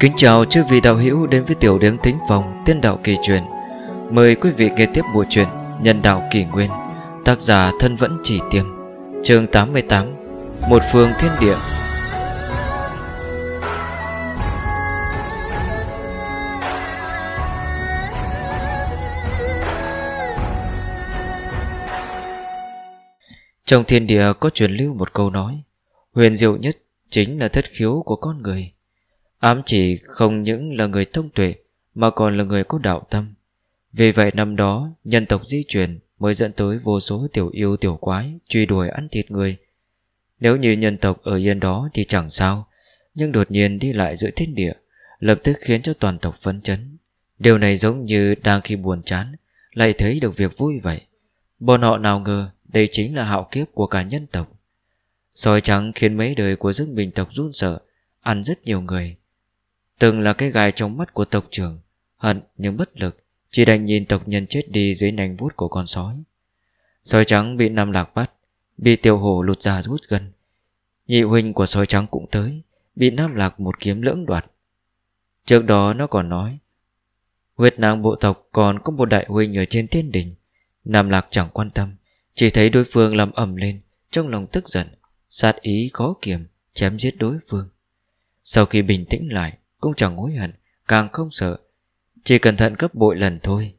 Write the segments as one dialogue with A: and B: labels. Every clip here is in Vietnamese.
A: Kính chào chư vị đạo hữu đến với tiểu điểm tính phòng tiên đạo kỳ truyền. Mời quý vị nghe tiếp bộ truyện Nhân đạo kỳ nguyên. Tác giả thân vẫn chỉ tiêm chương 88 Một phương thiên địa. Trong thiên địa có truyền lưu một câu nói, Huyền diệu nhất chính là thất khiếu của con người. Ám chỉ không những là người thông tuệ, Mà còn là người có đạo tâm. Vì vậy năm đó, Nhân tộc di chuyển mới dẫn tới vô số tiểu yêu tiểu quái Truy đuổi ăn thịt người. Nếu như nhân tộc ở yên đó thì chẳng sao, Nhưng đột nhiên đi lại giữa thiên địa, Lập tức khiến cho toàn tộc phấn chấn. Điều này giống như đang khi buồn chán, Lại thấy được việc vui vậy Bọn họ nào ngờ, đây chính là hạo kiếp của cả nhân tộc. Soi trắng khiến mấy đời của dân bình tộc run sợ, Ăn rất nhiều người. Từng là cái gai trong mắt của tộc trưởng, Hận nhưng bất lực, Chỉ đành nhìn tộc nhân chết đi dưới nành vuốt của con sói. Sói trắng bị Nam Lạc bắt, Bị tiểu hổ lụt ra rút gần. Nhị huynh của sói trắng cũng tới, Bị Nam Lạc một kiếm lưỡng đoạt. Trước đó nó còn nói, Huyết nàng bộ tộc còn có một đại huynh ở trên thiên đình. Nam Lạc chẳng quan tâm, Chỉ thấy đối phương làm ẩm lên, Trong lòng tức giận, Sát ý khó kiềm, Chém giết đối phương. Sau khi bình tĩnh lại cũng chẳng hối hận, Càng không sợ. Chỉ cẩn thận gấp bội lần thôi.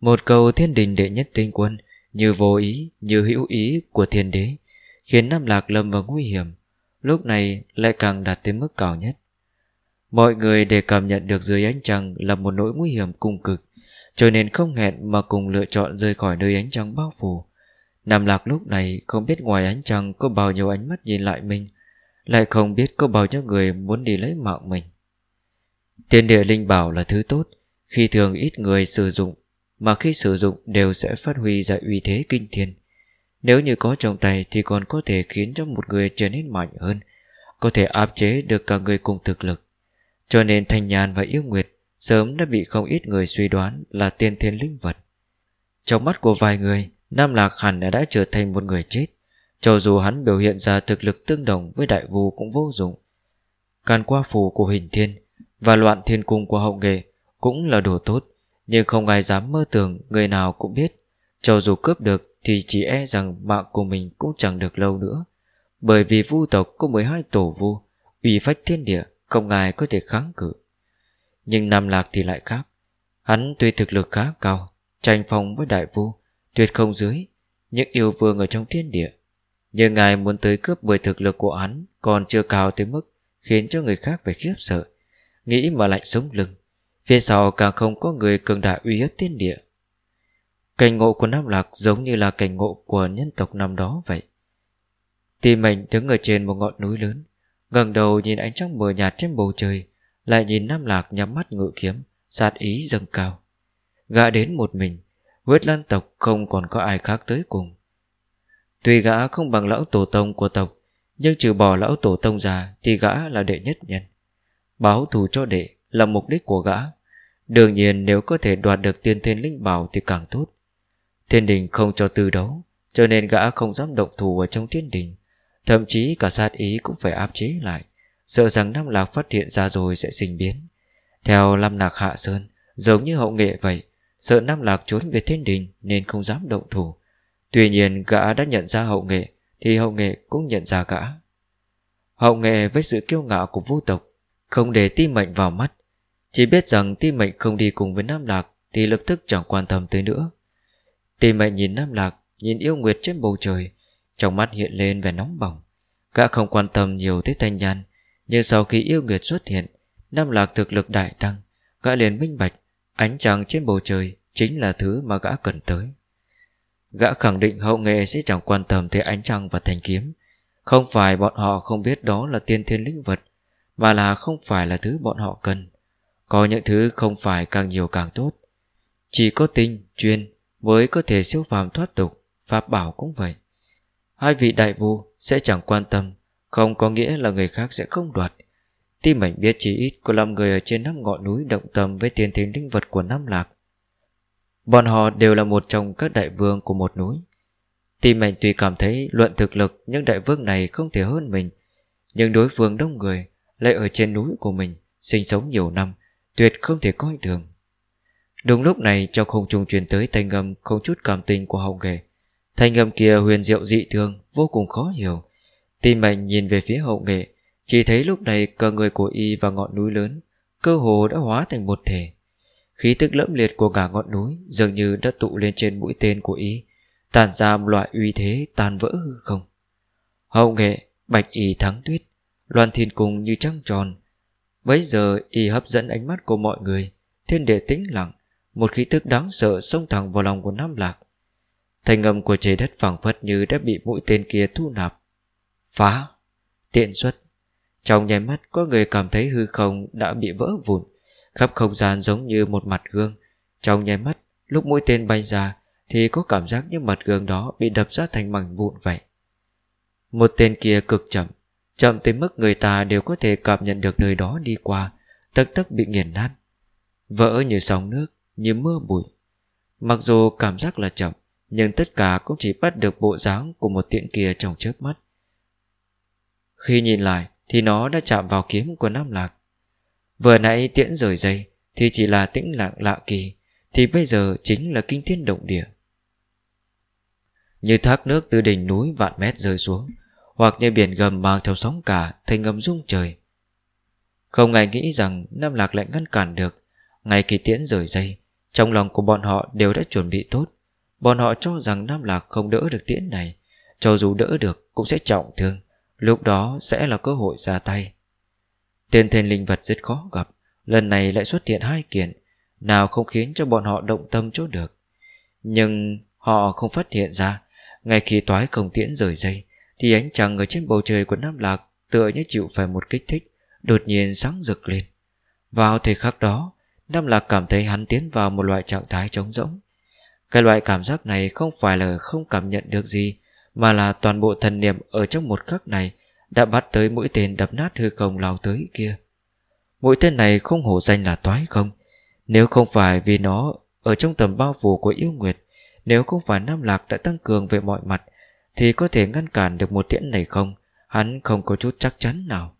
A: Một câu thiên đình đệ nhất tinh quân, Như vô ý, như hữu ý của thiên đế, Khiến Nam Lạc lâm vào nguy hiểm, Lúc này lại càng đạt tới mức cao nhất. Mọi người để cảm nhận được dưới ánh trăng Là một nỗi nguy hiểm cùng cực, Cho nên không hẹn mà cùng lựa chọn rời khỏi nơi ánh trăng bao phủ. Nam Lạc lúc này không biết ngoài ánh trăng Có bao nhiêu ánh mắt nhìn lại mình, Lại không biết có bao nhiêu người muốn đi lấy mạng mình. Thiên địa linh bảo là thứ tốt. Khi thường ít người sử dụng, Mà khi sử dụng đều sẽ phát huy ra uy thế kinh thiên. Nếu như có trong tay Thì còn có thể khiến cho một người trở nên mạnh hơn, Có thể áp chế được cả người cùng thực lực. Cho nên Thanh Nhàn và Yêu Nguyệt Sớm đã bị không ít người suy đoán Là tiên thiên linh vật. Trong mắt của vài người, Nam Lạc hẳn đã trở thành một người chết. Cho dù hắn biểu hiện ra thực lực tương đồng Với đại vu cũng vô dụng. Càn qua phù của hình thiên và loạn thiên cung của hậu nghệ Cũng là đồ tốt, Nhưng không ai dám mơ tưởng người nào cũng biết. Cho dù cướp được Thì chỉ e rằng mạng của mình cũng chẳng được lâu nữa. Bởi vì vu tộc có 12 tổ vu, Uy phách thiên địa, Không ai có thể kháng cự. Nhưng Nam Lạc thì lại khác. Hắn tuy thực lực khá cao, Tranh phong với đại vu, Tuyệt không dưới Những yêu vương ở trong thiên địa. Nhưng ngài muốn tới cướp bởi thực lực của hắn Còn chưa cao tới mức Khiến cho người khác phải khiếp sợ. Nghĩ mà lạnh sống lưng. Phía sau càng không có người cường đại uy hiếp thiên địa. Cảnh ngộ của Nam Lạc giống như là cảnh ngộ của nhân tộc năm đó vậy. Tìm mình đứng ở trên một ngọn núi lớn ngẩng đầu nhìn ánh trăng mờ nhạt trên bầu trời Lại nhìn Nam Lạc nhắm mắt ngự kiếm Sát ý dâng cao. Gã đến một mình Huyết lan tộc không còn có ai khác tới cùng. Tuy gã không bằng lão tổ tông của tộc Nhưng trừ bỏ lão tổ tông già, Thì gã là đệ nhất nhân. Báo thù cho đệ là mục đích của gã. Đương nhiên nếu có thể đoạt được tiên thiên linh bảo thì càng tốt. Thiên đình không cho tư đấu, Cho nên gã không dám động thủ ở trong thiên đình. Thậm chí cả sát ý cũng phải áp chế lại, Sợ rằng Nam Lạc phát hiện ra rồi sẽ sinh biến. Theo lam Lạc Hạ Sơn, Giống như hậu nghệ vậy, Sợ Nam Lạc trốn về thiên đình Nên không dám động thủ. Tuy nhiên gã đã nhận ra hậu nghệ, Thì hậu nghệ cũng nhận ra gã. Hậu nghệ với sự kiêu ngạo của vô tộc không để ti mệnh vào mắt. Chỉ biết rằng ti mệnh không đi cùng với Nam Lạc Thì lập tức chẳng quan tâm tới nữa. Ti mệnh nhìn Nam Lạc, Nhìn yêu nguyệt trên bầu trời, Trong mắt hiện lên vẻ nóng bỏng. Gã không quan tâm nhiều tới thanh nhan, Nhưng sau khi yêu nguyệt xuất hiện, Nam Lạc thực lực đại tăng. Gã liền minh bạch, Ánh trăng trên bầu trời Chính là thứ mà gã cần tới. Gã khẳng định hậu nghệ sẽ chẳng quan tâm tới ánh trăng và thanh kiếm. Không phải bọn họ không biết đó là tiên thiên linh vật mà là không phải là thứ bọn họ cần Có những thứ không phải càng nhiều càng tốt Chỉ có tinh, chuyên Mới có thể siêu phàm thoát tục Pháp bảo cũng vậy Hai vị đại vu sẽ chẳng quan tâm Không có nghĩa là người khác sẽ không đoạt Tim mệnh biết chỉ ít có 5 người ở trên năm ngọn núi động tâm với tiền thiên linh vật của Nam Lạc. Bọn họ đều là một trong các đại vương của một núi. Tim mệnh tuy cảm thấy luận thực lực nhưng đại vương này không thể hơn mình, nhưng đối phương đông người lại ở trên núi của mình, Sinh sống nhiều năm, Tuyệt không thể coi thường. Đúng lúc này, trong không trung truyền tới thanh âm Không chút cảm tình của hậu nghệ Thanh âm kia huyền diệu dị thường, Vô cùng khó hiểu. Tim mạnh nhìn về phía hậu nghệ Chỉ thấy lúc này cờ người của y và ngọn núi lớn, Cơ hồ đã hóa thành một thể. Khí tức lẫm liệt của cả ngọn núi Dường như đã tụ lên trên mũi tên của y, tản ra một loại uy thế tan vỡ hư không. Hậu nghệ Bạch y thắng tuyết. Loan thiên cung như trăng tròn. Bấy giờ y hấp dẫn ánh mắt của mọi người. Thiên địa tĩnh lặng, Một khí tức đáng sợ xông thẳng vào lòng của Nam Lạc. Thành âm của trời đất phẳng phất như đã bị mũi tên kia thu nạp. Phá! Tiện xuất! Trong nháy mắt, có người cảm thấy hư không đã bị vỡ vụn, Khắp không gian giống như một mặt gương. Trong nháy mắt, Lúc mũi tên bay ra, Thì có cảm giác như mặt gương đó bị đập ra thành mảnh vụn vậy. Một tên kia cực chậm Chậm tới mức người ta đều có thể cảm nhận được nơi đó đi qua, tức tức bị nghiền nát. Vỡ như sóng nước, Như mưa bụi. Mặc dù cảm giác là chậm, Nhưng tất cả cũng chỉ bắt được bộ dáng Của một tiện kia trong chớp mắt. Khi nhìn lại, Thì nó đã chạm vào kiếm của Nam Lạc. Vừa nãy tiễn rời dây, Thì chỉ là tĩnh lặng lạ kỳ, Thì bây giờ chính là kinh thiên động địa. Như thác nước từ đỉnh núi vạn mét rơi xuống hoặc như biển gầm mang theo sóng cả thành ngầm rung trời. Không ai nghĩ rằng Nam Lạc lại ngăn cản được. Ngay khi tiễn rời dây, trong lòng của bọn họ đều đã chuẩn bị tốt. Bọn họ cho rằng Nam Lạc không đỡ được tiễn này, cho dù đỡ được cũng sẽ trọng thương, lúc đó sẽ là cơ hội ra tay. Tiên thiên linh vật rất khó gặp, lần này lại xuất hiện hai kiện, nào không khiến cho bọn họ động tâm chốt được. Nhưng họ không phát hiện ra, ngay khi toái không tiễn rời dây, thì ánh trăng ở trên bầu trời của Nam Lạc tựa như chịu phải một kích thích, đột nhiên sáng rực lên. Vào thời khắc đó, Nam Lạc cảm thấy hắn tiến vào một loại trạng thái trống rỗng. Cái loại cảm giác này không phải là không cảm nhận được gì, mà là toàn bộ thần niệm ở trong một khắc này đã bắt tới mũi tên đập nát hư không lao tới kia. Mũi tên này không hổ danh là toái không, nếu không phải vì nó ở trong tầm bao phủ của yêu nguyệt, nếu không phải Nam Lạc đã tăng cường về mọi mặt, thì có thể ngăn cản được một tiễn này không? Hắn không có chút chắc chắn nào.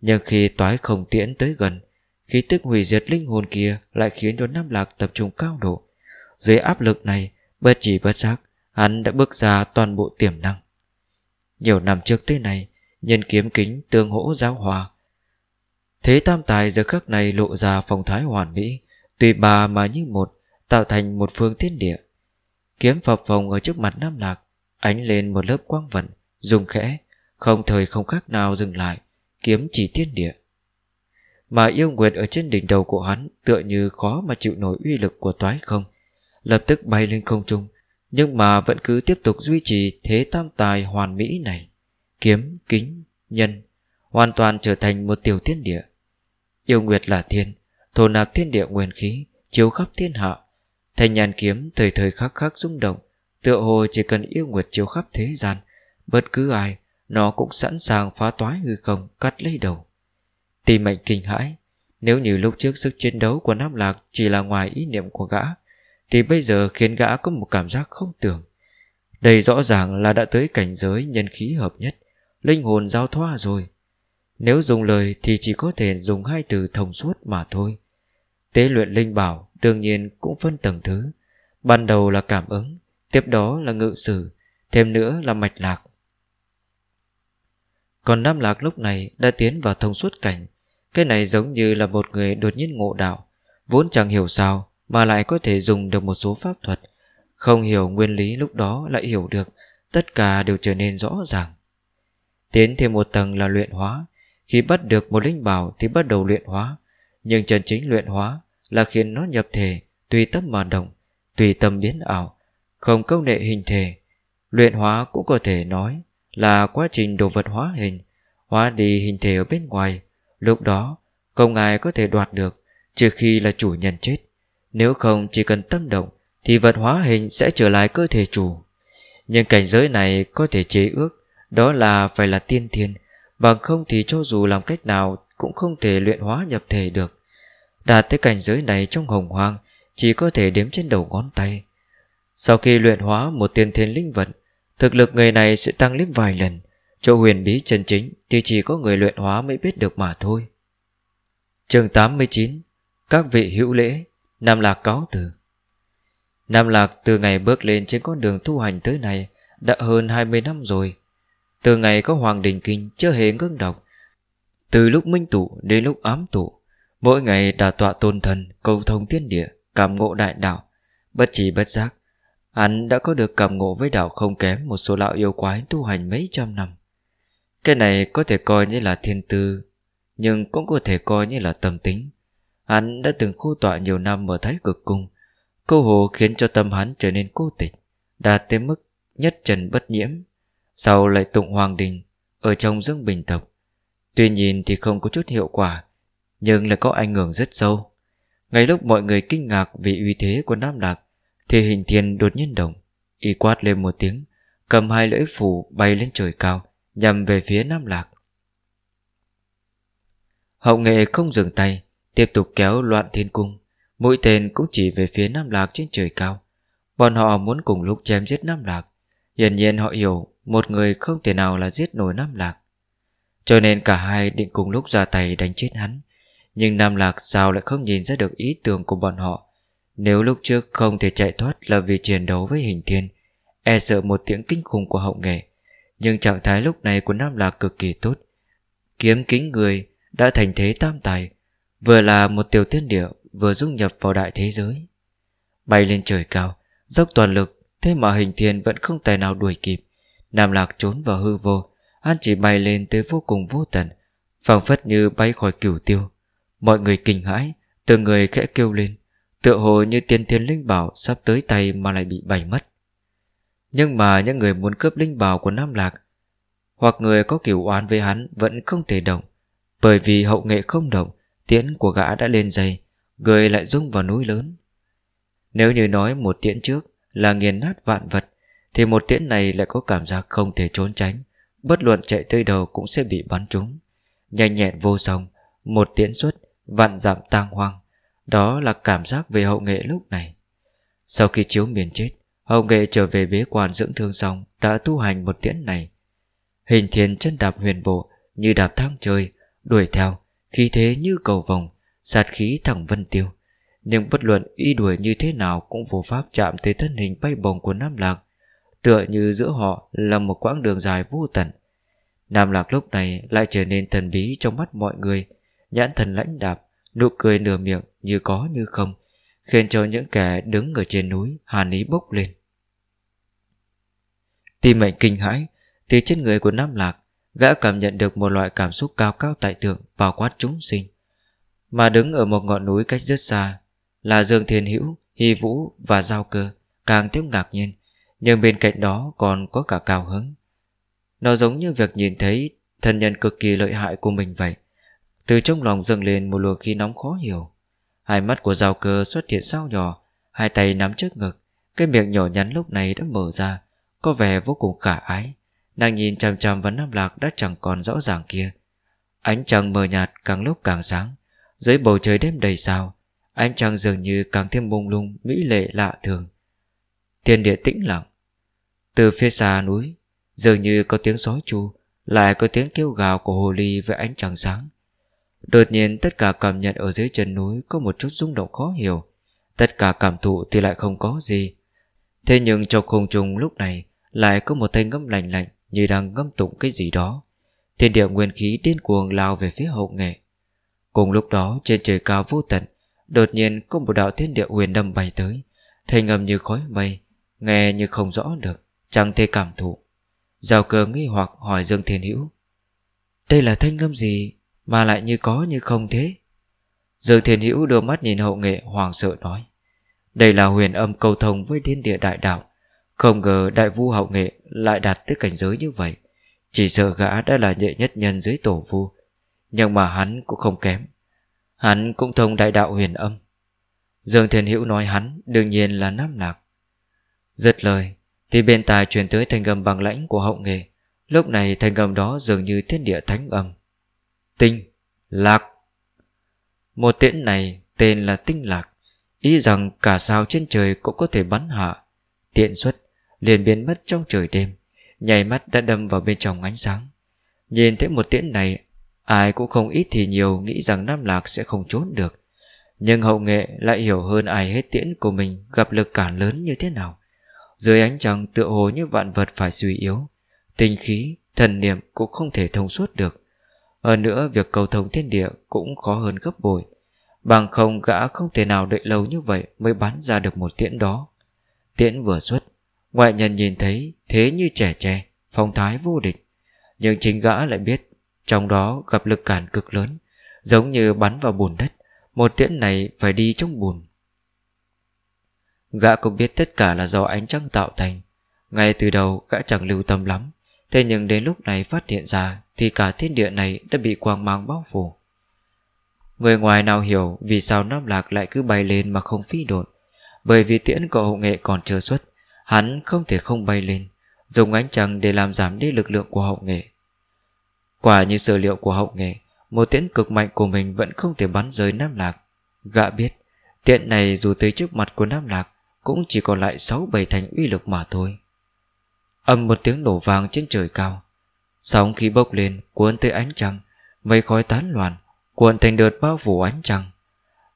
A: Nhưng khi toái không tiễn tới gần, Khí tức hủy diệt linh hồn kia Lại khiến cho Nam Lạc tập trung cao độ. Dưới áp lực này, Bất chỉ bất giác, Hắn đã bước ra toàn bộ tiềm năng. Nhiều năm trước tới này Nhân kiếm kính tương hỗ giáo hòa. Thế tam tài giờ khắc này lộ ra phong thái hoàn mỹ, Tùy bà mà như một, Tạo thành một phương thiên địa. Kiếm phập phồng ở trước mặt Nam Lạc ánh lên một lớp quang vận, dùng khẽ, không thời không khác nào dừng lại, kiếm chỉ thiên địa. Mà yêu nguyệt ở trên đỉnh đầu của hắn tựa như khó mà chịu nổi uy lực của toái không, lập tức bay lên không trung, nhưng mà vẫn cứ tiếp tục duy trì thế tam tài hoàn mỹ này. Kiếm, kính, nhân, hoàn toàn trở thành một tiểu thiên địa. Yêu nguyệt là thiên, thổ nạp thiên địa nguyên khí, chiếu khắp thiên hạ. Thành nhàn kiếm thời thời khắc khắc rung động, Tựa hồ chỉ cần yêu nguyệt chiếu khắp thế gian, Bất cứ ai, Nó cũng sẵn sàng phá toái hư không, Cắt lấy đầu. Tìm mệnh kinh hãi, Nếu như lúc trước sức chiến đấu của Nam Lạc Chỉ là ngoài ý niệm của gã, Thì bây giờ khiến gã có một cảm giác không tưởng. Đây rõ ràng là đã tới cảnh giới nhân khí hợp nhất, Linh hồn giao thoa rồi. Nếu dùng lời thì chỉ có thể dùng hai từ thông suốt mà thôi. Tế luyện linh bảo đương nhiên cũng phân tầng thứ, Ban đầu là cảm ứng Tiếp đó là ngự sử, Thêm nữa là mạch lạc. Còn Nam Lạc lúc này đã tiến vào thông suốt cảnh. Cái này giống như là một người đột nhiên ngộ đạo, Vốn chẳng hiểu sao Mà lại có thể dùng được một số pháp thuật. Không hiểu nguyên lý lúc đó lại hiểu được, Tất cả đều trở nên rõ ràng. Tiến thêm một tầng là luyện hóa. Khi bắt được một linh bảo thì bắt đầu luyện hóa. Nhưng chân chính luyện hóa Là khiến nó nhập thể, Tùy tâm mà động, Tùy tâm biến ảo không công nghệ hình thể. Luyện hóa cũng có thể nói là quá trình đồ vật hóa hình, hóa đi hình thể ở bên ngoài. Lúc đó, không ai có thể đoạt được, trừ khi là chủ nhân chết. Nếu không chỉ cần tâm động, thì vật hóa hình sẽ trở lại cơ thể chủ. Nhưng cảnh giới này có thể chế ước, đó là phải là tiên thiên, bằng không thì cho dù làm cách nào cũng không thể luyện hóa nhập thể được. Đạt tới cảnh giới này trong hồng hoang, chỉ có thể đếm trên đầu ngón tay. Sau khi luyện hóa một tiên thiên linh vật, thực lực người này sẽ tăng lên vài lần. Chỗ huyền bí chân chính thì chỉ có người luyện hóa mới biết được mà thôi. chương 89 Các vị hữu lễ Nam Lạc cáo từ Nam Lạc từ ngày bước lên trên con đường tu hành tới này Đã hơn 20 năm rồi Từ ngày có Hoàng Đình Kinh chưa hề ngưng đọc Từ lúc minh tụ đến lúc ám tụ Mỗi ngày đã tọa tôn thần Cầu thông thiên địa Cảm ngộ đại đạo Bất chỉ bất giác Hắn đã có được cảm ngộ với đạo không kém Một số lão yêu quái tu hành mấy trăm năm. Cái này có thể coi như là thiên tư, Nhưng cũng có thể coi như là tâm tính. Hắn đã từng khu tọa nhiều năm ở Thái Cực Cung. Câu hồ khiến cho tâm hắn trở nên cô tịch, Đạt tới mức nhất trần bất nhiễm. Sau lại tụng hoàng đình, Ở trong dương bình tộc. Tuy nhìn thì không có chút hiệu quả, Nhưng lại có ảnh hưởng rất sâu. Ngay lúc mọi người kinh ngạc Vì uy thế của Nam Lạc thì hình thiên đột nhiên động, Y quát lên một tiếng, Cầm hai lưỡi phủ bay lên trời cao, Nhằm về phía Nam Lạc. Hậu nghệ không dừng tay, Tiếp tục kéo loạn thiên cung. Mũi tên cũng chỉ về phía Nam Lạc trên trời cao. Bọn họ muốn cùng lúc chém giết Nam Lạc. Hiển nhiên họ hiểu Một người không thể nào là giết nổi Nam Lạc. Cho nên cả hai định cùng lúc ra tay đánh chết hắn. Nhưng Nam Lạc sao lại không nhìn ra được ý tưởng của bọn họ? Nếu lúc trước không thể chạy thoát là vì chiến đấu với hình thiên E sợ một tiếng kinh khủng của hậu nghệ. Nhưng trạng thái lúc này của Nam Lạc cực kỳ tốt. Kiếm kính người đã thành thế tam tài, Vừa là một tiểu tiên địa, Vừa dung nhập vào đại thế giới. Bay lên trời cao, Dốc toàn lực, Thế mà hình thiên vẫn không tài nào đuổi kịp. Nam lạc trốn vào hư vô, Hắn chỉ bay lên tới vô cùng vô tận, phảng phất như bay khỏi cửu tiêu. Mọi người kinh hãi, Từng người khẽ kêu lên. Tựa hồ như tiên thiên linh bảo Sắp tới tay mà lại bị bày mất. Nhưng mà những người muốn cướp linh bảo của Nam Lạc Hoặc người có kiểu oán với hắn Vẫn không thể động, Bởi vì hậu nghệ không động, Tiễn của gã đã lên dây Người lại rung vào núi lớn. Nếu như nói một tiễn trước Là nghiền nát vạn vật, Thì một tiễn này lại có cảm giác không thể trốn tránh, Bất luận chạy tới đầu cũng sẽ bị bắn trúng. Nhanh nhẹn vô song, Một tiễn xuất, Vạn giảm tang hoang. Đó là cảm giác về hậu nghệ lúc này. Sau khi chiếu miền chết, Hậu nghệ trở về bế quan dưỡng thương xong, Đã tu hành một tiễn này. Hình thiền chân đạp huyền bộ, Như đạp thang trời, Đuổi theo, Khí thế như cầu vòng Sát khí thẳng vân tiêu. Nhưng bất luận y đuổi như thế nào Cũng vô pháp chạm tới thân hình bay bồng của Nam Lạc, Tựa như giữa họ Là một quãng đường dài vô tận. Nam Lạc lúc này lại trở nên thần bí Trong mắt mọi người, Nhãn thần lãnh đạp Nụ cười nửa miệng như có như không Khiến cho những kẻ đứng ở trên núi Hàn ý bốc lên. Tim mệnh kinh hãi Từ trên người của Nam Lạc Gã cảm nhận được một loại cảm xúc cao cao tại thượng Bao quát chúng sinh. Mà đứng ở một ngọn núi cách rất xa Là Dương Thiên Hữu, Hy Vũ và Giao Cơ Càng thêm ngạc nhiên Nhưng bên cạnh đó còn có cả cao hứng. Nó giống như việc nhìn thấy Thân nhân cực kỳ lợi hại của mình vậy. Từ trong lòng dâng lên một luồng khí nóng khó hiểu. Hai mắt của Giao Cơ xuất hiện sao nhỏ, Hai tay nắm trước ngực, Cái miệng nhỏ nhắn lúc này đã mở ra, Có vẻ vô cùng khả ái. Nàng nhìn chằm chằm vào Nam Lạc đã chẳng còn rõ ràng kia. Ánh trăng mờ nhạt càng lúc càng sáng, Dưới bầu trời đêm đầy sao, Ánh trăng dường như càng thêm mông lung, Mỹ lệ lạ thường. Thiên địa tĩnh lặng. Từ phía xa núi, Dường như có tiếng sói chu, Lại có tiếng kêu gào của hồ ly với ánh trăng sáng. Đột nhiên tất cả cảm nhận ở dưới chân núi Có một chút rung động khó hiểu Tất cả cảm thụ thì lại không có gì Thế nhưng trong không trung lúc này Lại có một thanh ngâm lạnh lạnh như đang ngâm tụng cái gì đó. Thiên địa nguyên khí điên cuồng lao về phía hậu nghệ. Cùng lúc đó trên trời cao vô tận, đột nhiên có một đạo thiên địa huyền đâm bay tới, thanh âm như khói mây, nghe như không rõ được, chẳng thể cảm thụ. Giao cơ nghi hoặc hỏi Dương Thiên Hữu. Đây là thanh âm gì mà lại như có như không thế? Dương Thiên Hữu đưa mắt nhìn hậu nghệ hoàng sợ nói. Đây là huyền âm cầu thông với thiên địa đại đạo. Không ngờ đại vu hậu nghệ lại đạt tới cảnh giới như vậy. Chỉ sợ gã đã là nhệ nhất nhân dưới tổ vu, Nhưng mà hắn cũng không kém. Hắn cũng thông đại đạo huyền âm. Dương Thiên Hữu nói hắn đương nhiên là Nam Lạc. Giật lời, Thì bên tài truyền tới thanh âm bằng lãnh của hậu nghệ. Lúc này thanh âm đó dường như thiên địa thánh âm. Tinh Lạc. Một tiễn này tên là tinh lạc Ý rằng cả sao trên trời cũng có thể bắn hạ. Tiện xuất liền biến mất trong trời đêm nhảy mắt đã đâm vào bên trong ánh sáng. Nhìn thấy một tiễn này Ai cũng không ít thì nhiều nghĩ rằng Nam Lạc sẽ không trốn được. Nhưng hậu nghệ lại hiểu hơn ai hết tiễn của mình gặp lực cản lớn như thế nào. Dưới ánh trăng tựa hồ như vạn vật phải suy yếu Tinh khí, thần niệm cũng không thể thông suốt được. Hơn nữa, việc cầu thông thiên địa cũng khó hơn gấp bội. Bằng không, gã không thể nào đợi lâu như vậy mới bắn ra được một tiễn đó. Tiễn vừa xuất, Ngoại nhân nhìn thấy thế như trẻ tre, Phong thái vô địch. Nhưng chính gã lại biết, Trong đó gặp lực cản cực lớn, Giống như bắn vào bùn đất, Một tiễn này phải đi trong bùn. Gã cũng biết tất cả là do ánh trăng tạo thành. Ngay từ đầu, gã chẳng lưu tâm lắm. Thế nhưng đến lúc này phát hiện ra Thì cả thiên địa này đã bị quang mang bao phủ. Người ngoài nào hiểu Vì sao Nam Lạc lại cứ bay lên mà không phi đột Bởi vì tiễn của hậu nghệ còn chưa xuất, Hắn không thể không bay lên, Dùng ánh trăng để làm giảm đi lực lượng của hậu nghệ. Quả như sở liệu của hậu nghệ, Một tiễn cực mạnh của mình Vẫn không thể bắn rơi Nam Lạc. Gã biết Tiện này dù tới trước mặt của Nam Lạc Cũng chỉ còn lại 6-7 thành uy lực mà thôi. Âm một tiếng nổ vang trên trời cao. Sóng khí bốc lên, Cuốn tới ánh trăng, Mây khói tán loạn Cuộn thành đợt bao phủ ánh trăng.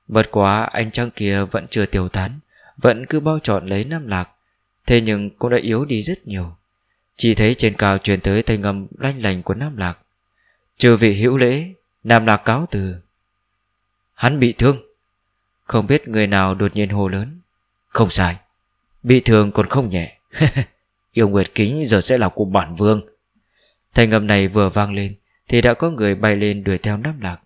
A: Bật quá, ánh trăng kia vẫn chưa tiêu tán, Vẫn cứ bao trọn lấy Nam Lạc. Thế nhưng cũng đã yếu đi rất nhiều. Chỉ thấy trên cao truyền tới thanh âm lanh lành của Nam Lạc. Trừ vị hữu lễ, Nam Lạc cáo từ. Hắn bị thương. Không biết người nào đột nhiên hồ lớn. Không sai, Bị thương còn không nhẹ. Yêu Nguyệt Kính giờ sẽ là của bản vương. Thanh âm này vừa vang lên, Thì đã có người bay lên đuổi theo Nam Lạc.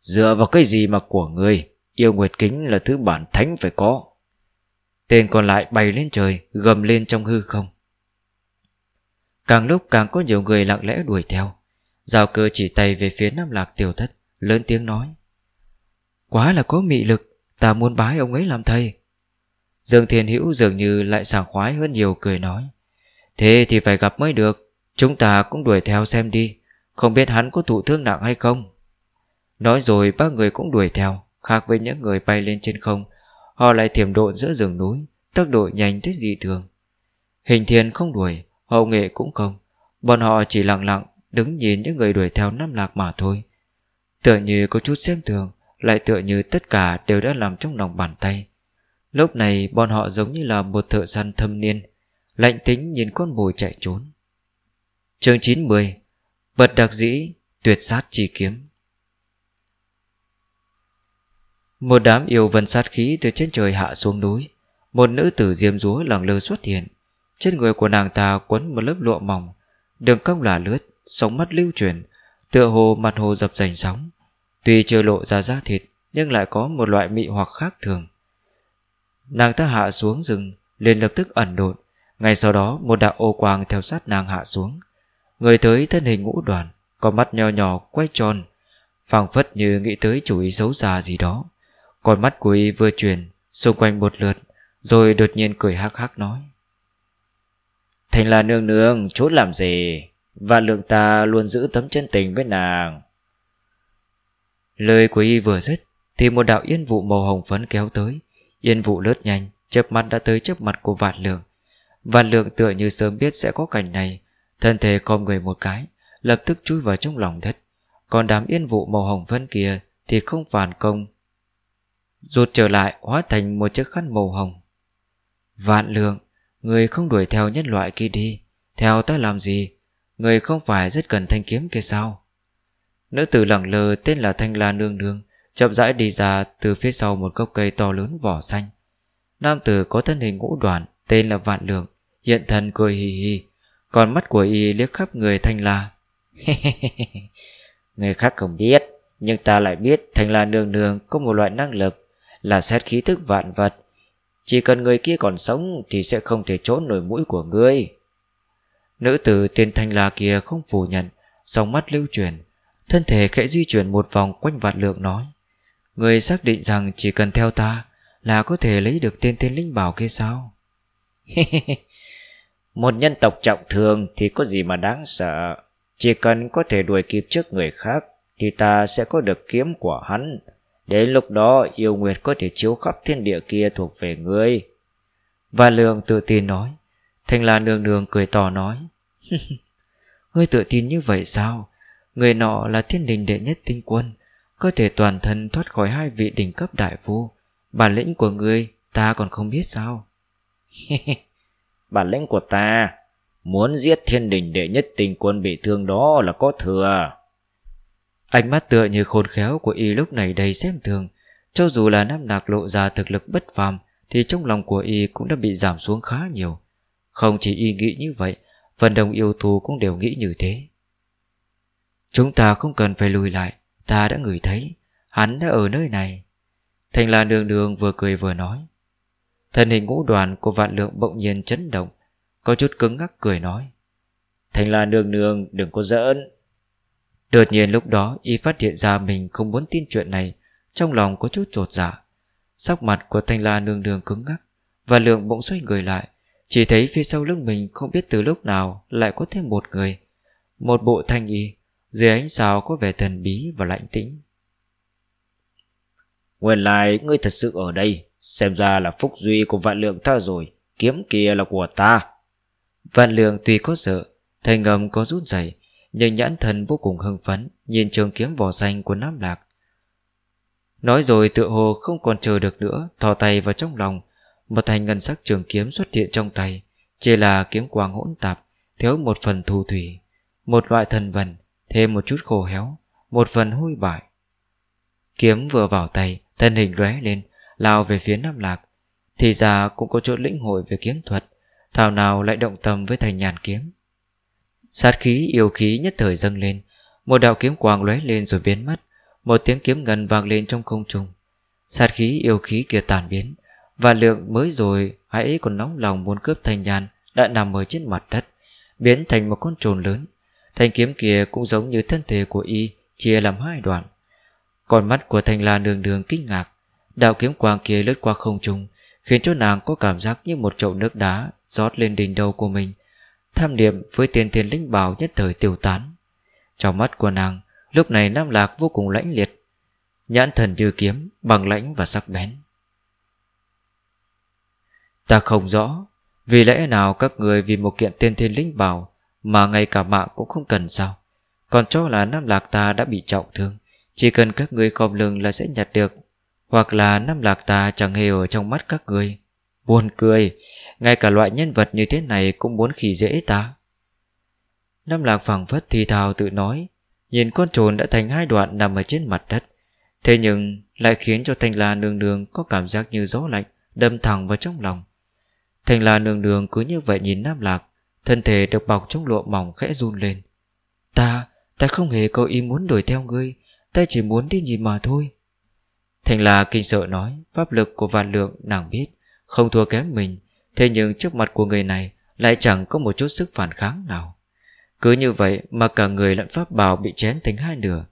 A: Dựa vào cái gì mà của người, Yêu Nguyệt Kính là thứ bản thánh phải có. Tên còn lại bay lên trời, Gầm lên trong hư không. Càng lúc càng có nhiều người lặng lẽ đuổi theo. Giao cơ chỉ tay về phía Nam Lạc tiểu thất, Lớn tiếng nói. Quá là có mị lực, Ta muốn bái ông ấy làm thầy. Dương Thiên Hữu dường như lại sảng khoái hơn nhiều, cười nói. Thế thì phải gặp mới được. Chúng ta cũng đuổi theo xem đi. Không biết hắn có thụ thương nặng hay không? Nói rồi, ba người cũng đuổi theo, Khác với những người bay lên trên không. Họ lại thiểm độn giữa rừng núi, Tốc độ nhanh tới dị thường. Hình thiên không đuổi, Hậu nghệ cũng không. Bọn họ chỉ lặng lặng Đứng nhìn những người đuổi theo Nam Lạc mà thôi. Tựa như có chút xem thường, Lại tựa như tất cả đều đã làm trong lòng bàn tay. Lúc này, bọn họ giống như là một thợ săn thâm niên Lạnh tính nhìn con mồi chạy trốn. Chương 90 Bật đặc dĩ, Tuyệt sát chi kiếm. Một đám yêu vân sát khí từ trên trời hạ xuống núi, Một nữ tử diêm rúa lẳng lơ xuất hiện. Trên người của nàng ta quấn một lớp lụa mỏng, Đường cong là lướt, Sóng mắt lưu chuyển, Tựa hồ mặt hồ dập dành sóng. Tuy chưa lộ ra da thịt, Nhưng lại có một loại mị hoặc khác thường. Nàng ta hạ xuống rừng, liền lập tức ẩn độn. Ngay sau đó, một đạo ô quang theo sát nàng hạ xuống. Người tới thân hình ngũ đoàn Có mắt nho nhỏ quay tròn, phảng phất như nghĩ tới chủ ý xấu xa gì đó. Con mắt của y vừa chuyển, Xung quanh một lượt, Rồi đột nhiên cười hắc hắc nói. Thành là nương nương Chốt làm gì? Và lượng ta luôn giữ tấm chân tình với nàng. Lời của y vừa dứt, Thì một đạo yên vụ màu hồng phấn kéo tới. Yên vụ lướt nhanh, chớp mắt đã tới trước mặt của vạn lượng. Vạn lượng tựa như sớm biết sẽ có cảnh này. Thân thể con người một cái Lập tức chui vào trong lòng đất. Còn đám yên vụ màu hồng vân kia Thì không phản công. Rụt trở lại hóa thành một chiếc khăn màu hồng. Vạn lượng Người không đuổi theo nhân loại kia đi. Theo ta làm gì? Người không phải rất cần thanh kiếm kia sao? Nữ tử lẳng lơ tên là Thanh La Nương Nương chậm rãi đi ra từ phía sau một gốc cây to lớn vỏ xanh. Nam tử có thân hình ngũ đoạn tên là Vạn Lượng, hiện thần cười hì hì, còn mắt của y liếc khắp người Thanh La. người khác không biết, nhưng ta lại biết Thanh La nương nương có một loại năng lực là xét khí thức vạn vật. Chỉ cần người kia còn sống thì sẽ không thể trốn nổi mũi của ngươi. Nữ tử tên Thanh La kia không phủ nhận, song mắt lưu chuyển, thân thể khẽ di chuyển một vòng quanh vạn lượng nói. Người xác định rằng chỉ cần theo ta Là có thể lấy được tên tên linh bảo kia sao
B: Một nhân tộc trọng thương Thì có gì mà đáng sợ? Chỉ cần có thể đuổi kịp trước người khác, Thì ta sẽ có được kiếm của hắn. Đến lúc đó, yêu nguyệt có thể chiếu khắp thiên địa kia thuộc về ngươi.
A: Và lường tự tin nói. Thanh la nương nương cười to nói. Ngươi tự tin như vậy sao? Người nọ là thiên đình đệ nhất tinh quân, Có thể toàn thân thoát khỏi hai vị đỉnh cấp đại phu. Bản lĩnh của ngươi, Ta còn không biết sao.
B: Bản lĩnh của ta, Muốn giết thiên đình đệ nhất tình quân bị thương đó là có thừa.
A: Ánh mắt tựa như khôn khéo của y lúc này đầy xem thường. Cho dù là Nam Nạc lộ ra thực lực bất phàm, Thì trong lòng của y cũng đã bị giảm xuống khá nhiều. Không chỉ y nghĩ như vậy, Phần đồng yêu thù cũng đều nghĩ như thế. Chúng ta không cần phải lùi lại, Ta đã ngửi thấy, Hắn đã ở nơi này. Thành là đường đường vừa cười vừa nói. Thân hình ngũ đoàn của vạn lượng bỗng nhiên chấn động Có chút cứng ngắc cười nói.
B: Thành là nương nương đừng có giỡn.
A: Đột nhiên lúc đó y phát hiện ra mình không muốn tin chuyện này Trong lòng có chút trột dạ. Sắc mặt của thanh la nương nương cứng ngắc Và lượng bỗng xoay người lại Chỉ thấy phía sau lưng mình không biết từ lúc nào Lại có thêm một người. Một bộ thanh y Dưới ánh sao có vẻ thần bí và lạnh tĩnh.
B: Nguyên lai ngươi thật sự ở đây Xem ra là phúc duy của vạn lượng ta rồi, Kiếm kia là của ta.
A: Vạn lượng tuy có sợ Thành ngầm có rút dày Nhưng nhãn thần vô cùng hưng phấn, Nhìn trường kiếm vỏ xanh của Nam Lạc. Nói rồi tựa hồ không còn chờ được nữa, Thò tay vào trong lòng. Một thành ngân sắc trường kiếm xuất hiện trong tay, Chỉ là kiếm quang hỗn tạp, Thiếu một phần thu thủy, Một loại thần vần Thêm một chút khô héo, Một phần hôi bại. Kiếm vừa vào tay, Thân hình lóe lên Lao về phía Nam Lạc, Thì ra cũng có chỗ lĩnh hội về kiếm thuật, Thảo nào lại động tâm với thành nhàn kiếm. Sát khí, yêu khí nhất thời dâng lên, Một đạo kiếm quang lóe lên rồi biến mất, Một tiếng kiếm ngân vang lên trong không trung. Sát khí, yêu khí kia tàn biến, Và lượng mới rồi Hãy còn nóng lòng muốn cướp thành nhàn Đã nằm ở trên mặt đất, Biến thành một con trồn lớn. Thanh kiếm kia cũng giống như thân thể của y, Chia làm hai đoạn. Còn mắt của thành la đường đường kinh ngạc Đạo kiếm quang kia lướt qua không trung, Khiến cho nàng có cảm giác như một chậu nước đá rót lên đỉnh đầu của mình, Tham niệm với tiền tiền linh bảo nhất thời tiêu tán. Trong mắt của nàng, Lúc này Nam Lạc vô cùng lãnh liệt, Nhãn thần như kiếm Bằng lãnh và sắc bén. Ta không rõ, Vì lẽ nào các người vì một kiện tiên thiên linh bảo Mà ngay cả mạng cũng không cần sao? Còn cho là Nam Lạc ta đã bị trọng thương, Chỉ cần các người khom lưng là sẽ nhặt được hoặc là Nam Lạc ta chẳng hề ở trong mắt các người Buồn cười Ngay cả loại nhân vật như thế này Cũng muốn khỉ dễ ta Nam Lạc phẳng phất thì thào tự nói Nhìn con trồn đã thành hai đoạn nằm ở trên mặt đất Thế nhưng lại khiến cho Thanh La nương nương có cảm giác như gió lạnh đâm thẳng vào trong lòng. Thanh La nương nương cứ như vậy nhìn Nam Lạc, thân thể được bọc trong lụa mỏng khẽ run lên. Ta, ta không hề có ý muốn đuổi theo ngươi, ta chỉ muốn đi nhìn mà thôi thành là kinh sợ nói, pháp lực của vạn lượng nàng biết, không thua kém mình, thế nhưng trước mặt của người này lại chẳng có một chút sức phản kháng nào. Cứ như vậy mà cả người lẫn pháp bào bị chém thành hai nửa.